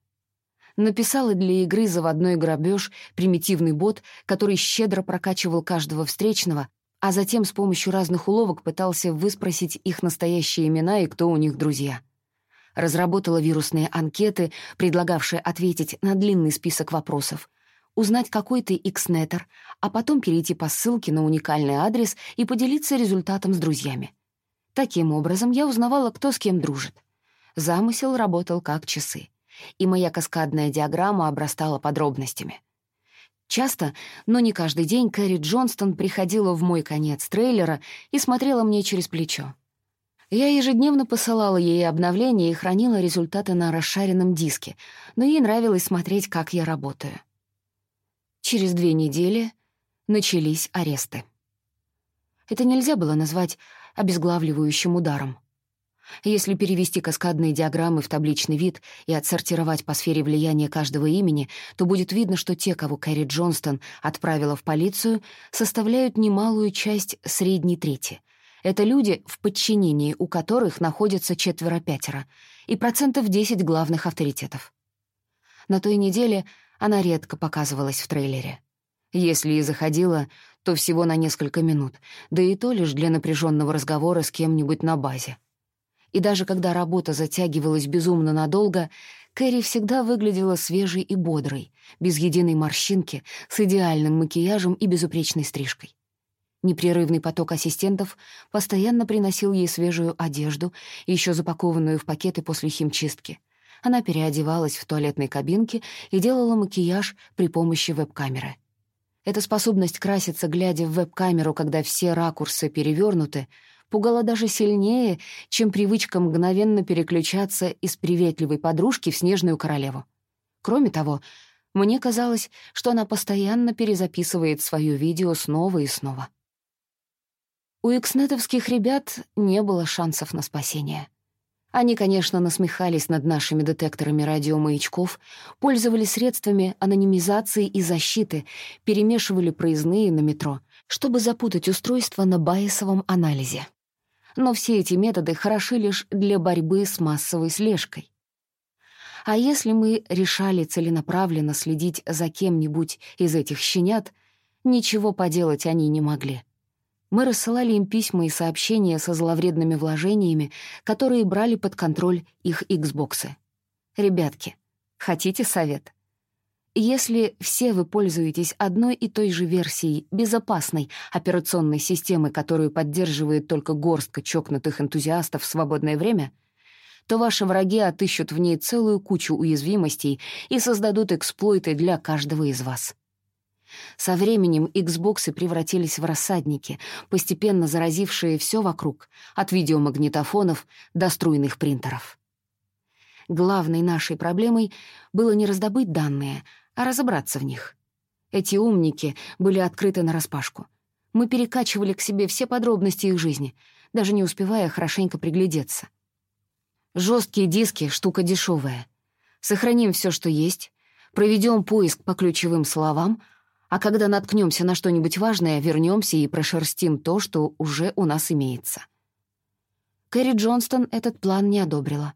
Написала для игры заводной грабеж примитивный бот, который щедро прокачивал каждого встречного, а затем с помощью разных уловок пытался выспросить их настоящие имена и кто у них друзья. Разработала вирусные анкеты, предлагавшие ответить на длинный список вопросов, узнать, какой ты икснетер, а потом перейти по ссылке на уникальный адрес и поделиться результатом с друзьями. Таким образом, я узнавала, кто с кем дружит. Замысел работал как часы, и моя каскадная диаграмма обрастала подробностями. Часто, но не каждый день, Кэрри Джонстон приходила в мой конец трейлера и смотрела мне через плечо. Я ежедневно посылала ей обновления и хранила результаты на расшаренном диске, но ей нравилось смотреть, как я работаю. Через две недели начались аресты. Это нельзя было назвать обезглавливающим ударом. Если перевести каскадные диаграммы в табличный вид и отсортировать по сфере влияния каждого имени, то будет видно, что те, кого Кэрри Джонстон отправила в полицию, составляют немалую часть средней трети. Это люди, в подчинении у которых находятся четверо-пятеро, и процентов 10 главных авторитетов. На той неделе она редко показывалась в трейлере. Если и заходила, то всего на несколько минут, да и то лишь для напряженного разговора с кем-нибудь на базе. И даже когда работа затягивалась безумно надолго, Кэрри всегда выглядела свежей и бодрой, без единой морщинки, с идеальным макияжем и безупречной стрижкой. Непрерывный поток ассистентов постоянно приносил ей свежую одежду, еще запакованную в пакеты после химчистки. Она переодевалась в туалетной кабинке и делала макияж при помощи веб-камеры. Эта способность краситься, глядя в веб-камеру, когда все ракурсы перевернуты, пугала даже сильнее, чем привычка мгновенно переключаться из приветливой подружки в снежную королеву. Кроме того, мне казалось, что она постоянно перезаписывает свое видео снова и снова. У икснетовских ребят не было шансов на спасение. Они, конечно, насмехались над нашими детекторами радиомаячков, пользовались средствами анонимизации и защиты, перемешивали проездные на метро, чтобы запутать устройство на байесовом анализе. Но все эти методы хороши лишь для борьбы с массовой слежкой. А если мы решали целенаправленно следить за кем-нибудь из этих щенят, ничего поделать они не могли. Мы рассылали им письма и сообщения со зловредными вложениями, которые брали под контроль их Xboxы. «Ребятки, хотите совет?» Если все вы пользуетесь одной и той же версией безопасной операционной системы, которую поддерживает только горстка чокнутых энтузиастов в свободное время, то ваши враги отыщут в ней целую кучу уязвимостей и создадут эксплойты для каждого из вас. Со временем Xbox превратились в рассадники, постепенно заразившие все вокруг, от видеомагнитофонов до струйных принтеров. Главной нашей проблемой было не раздобыть данные, а разобраться в них. Эти умники были открыты нараспашку. Мы перекачивали к себе все подробности их жизни, даже не успевая хорошенько приглядеться. Жесткие диски — штука дешевая. Сохраним все, что есть, проведем поиск по ключевым словам, а когда наткнемся на что-нибудь важное, вернемся и прошерстим то, что уже у нас имеется. Кэрри Джонстон этот план не одобрила.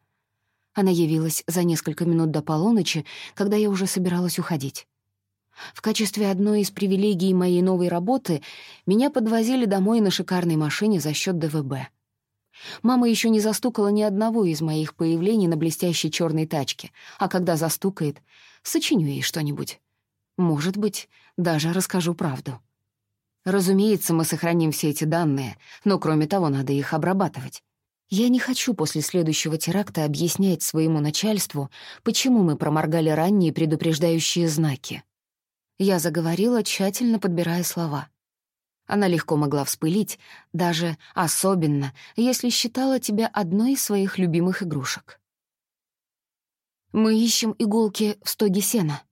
Она явилась за несколько минут до полуночи, когда я уже собиралась уходить. В качестве одной из привилегий моей новой работы меня подвозили домой на шикарной машине за счет ДВБ. Мама еще не застукала ни одного из моих появлений на блестящей черной тачке, а когда застукает, сочиню ей что-нибудь. Может быть, даже расскажу правду. Разумеется, мы сохраним все эти данные, но кроме того, надо их обрабатывать. Я не хочу после следующего теракта объяснять своему начальству, почему мы проморгали ранние предупреждающие знаки. Я заговорила, тщательно подбирая слова. Она легко могла вспылить, даже особенно, если считала тебя одной из своих любимых игрушек. Мы ищем иголки в стоге сена.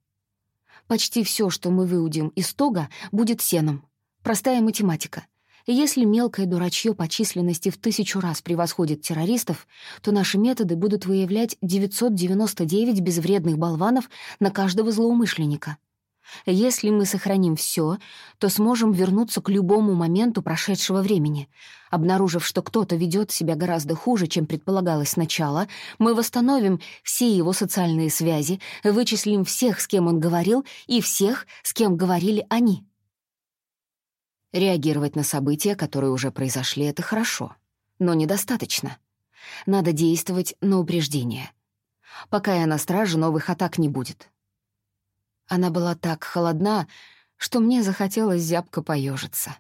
Почти все, что мы выудим из стога, будет сеном. Простая математика. Если мелкое дурачье по численности в тысячу раз превосходит террористов, то наши методы будут выявлять 999 безвредных болванов на каждого злоумышленника. Если мы сохраним все, то сможем вернуться к любому моменту прошедшего времени. Обнаружив, что кто-то ведет себя гораздо хуже, чем предполагалось сначала, мы восстановим все его социальные связи, вычислим всех, с кем он говорил, и всех, с кем говорили они. Реагировать на события, которые уже произошли, — это хорошо, но недостаточно. Надо действовать на упреждение. Пока я на страже, новых атак не будет. Она была так холодна, что мне захотелось зябко поежиться.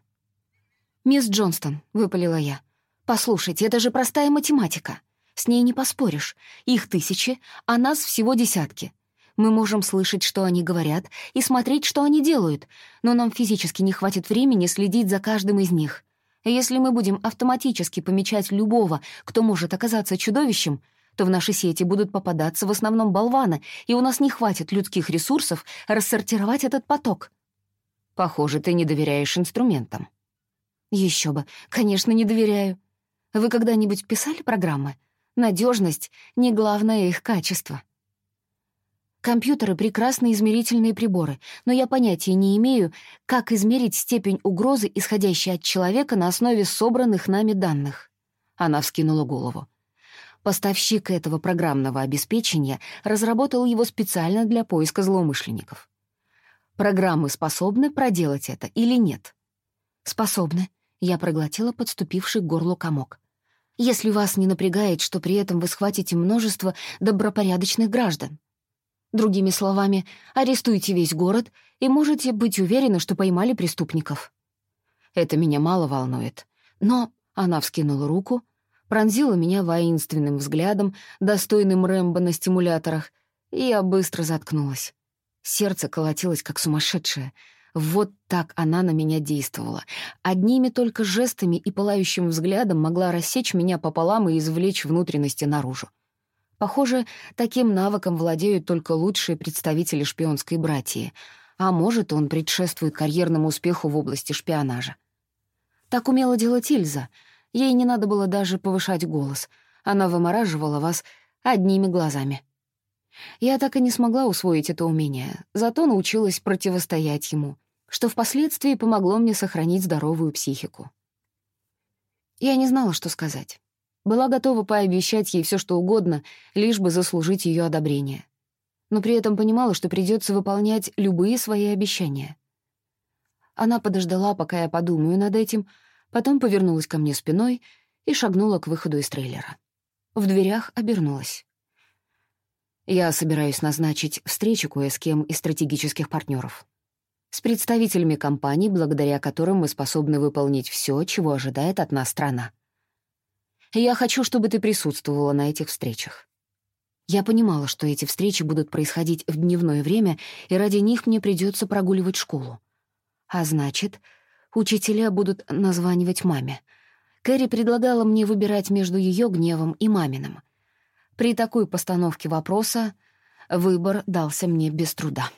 «Мисс Джонстон», — выпалила я, — «послушайте, это же простая математика. С ней не поспоришь. Их тысячи, а нас всего десятки. Мы можем слышать, что они говорят, и смотреть, что они делают, но нам физически не хватит времени следить за каждым из них. Если мы будем автоматически помечать любого, кто может оказаться чудовищем, то в наши сети будут попадаться в основном болваны, и у нас не хватит людских ресурсов рассортировать этот поток. Похоже, ты не доверяешь инструментам. Еще бы, конечно, не доверяю. Вы когда-нибудь писали программы? Надежность — не главное их качество. Компьютеры — прекрасные измерительные приборы, но я понятия не имею, как измерить степень угрозы, исходящей от человека на основе собранных нами данных. Она вскинула голову. Поставщик этого программного обеспечения разработал его специально для поиска злоумышленников. Программы способны проделать это или нет? Способны. Я проглотила подступивший к горлу комок. Если вас не напрягает, что при этом вы схватите множество добропорядочных граждан. Другими словами, арестуйте весь город и можете быть уверены, что поймали преступников. Это меня мало волнует. Но она вскинула руку, пронзила меня воинственным взглядом, достойным Рэмбо на стимуляторах, и я быстро заткнулась. Сердце колотилось, как сумасшедшее. Вот так она на меня действовала. Одними только жестами и пылающим взглядом могла рассечь меня пополам и извлечь внутренности наружу. Похоже, таким навыком владеют только лучшие представители шпионской братьи, а может, он предшествует карьерному успеху в области шпионажа. Так умела делать Ильза. Ей не надо было даже повышать голос. Она вымораживала вас одними глазами. Я так и не смогла усвоить это умение, зато научилась противостоять ему, что впоследствии помогло мне сохранить здоровую психику. Я не знала, что сказать. Была готова пообещать ей все, что угодно, лишь бы заслужить ее одобрение. Но при этом понимала, что придется выполнять любые свои обещания. Она подождала, пока я подумаю над этим, потом повернулась ко мне спиной и шагнула к выходу из трейлера. В дверях обернулась. Я собираюсь назначить встречу кое с кем из стратегических партнеров. С представителями компаний, благодаря которым мы способны выполнить все, чего ожидает от нас страна. Я хочу, чтобы ты присутствовала на этих встречах. Я понимала, что эти встречи будут происходить в дневное время, и ради них мне придется прогуливать школу. А значит, учителя будут названивать маме. Кэрри предлагала мне выбирать между ее гневом и маминым. При такой постановке вопроса выбор дался мне без труда.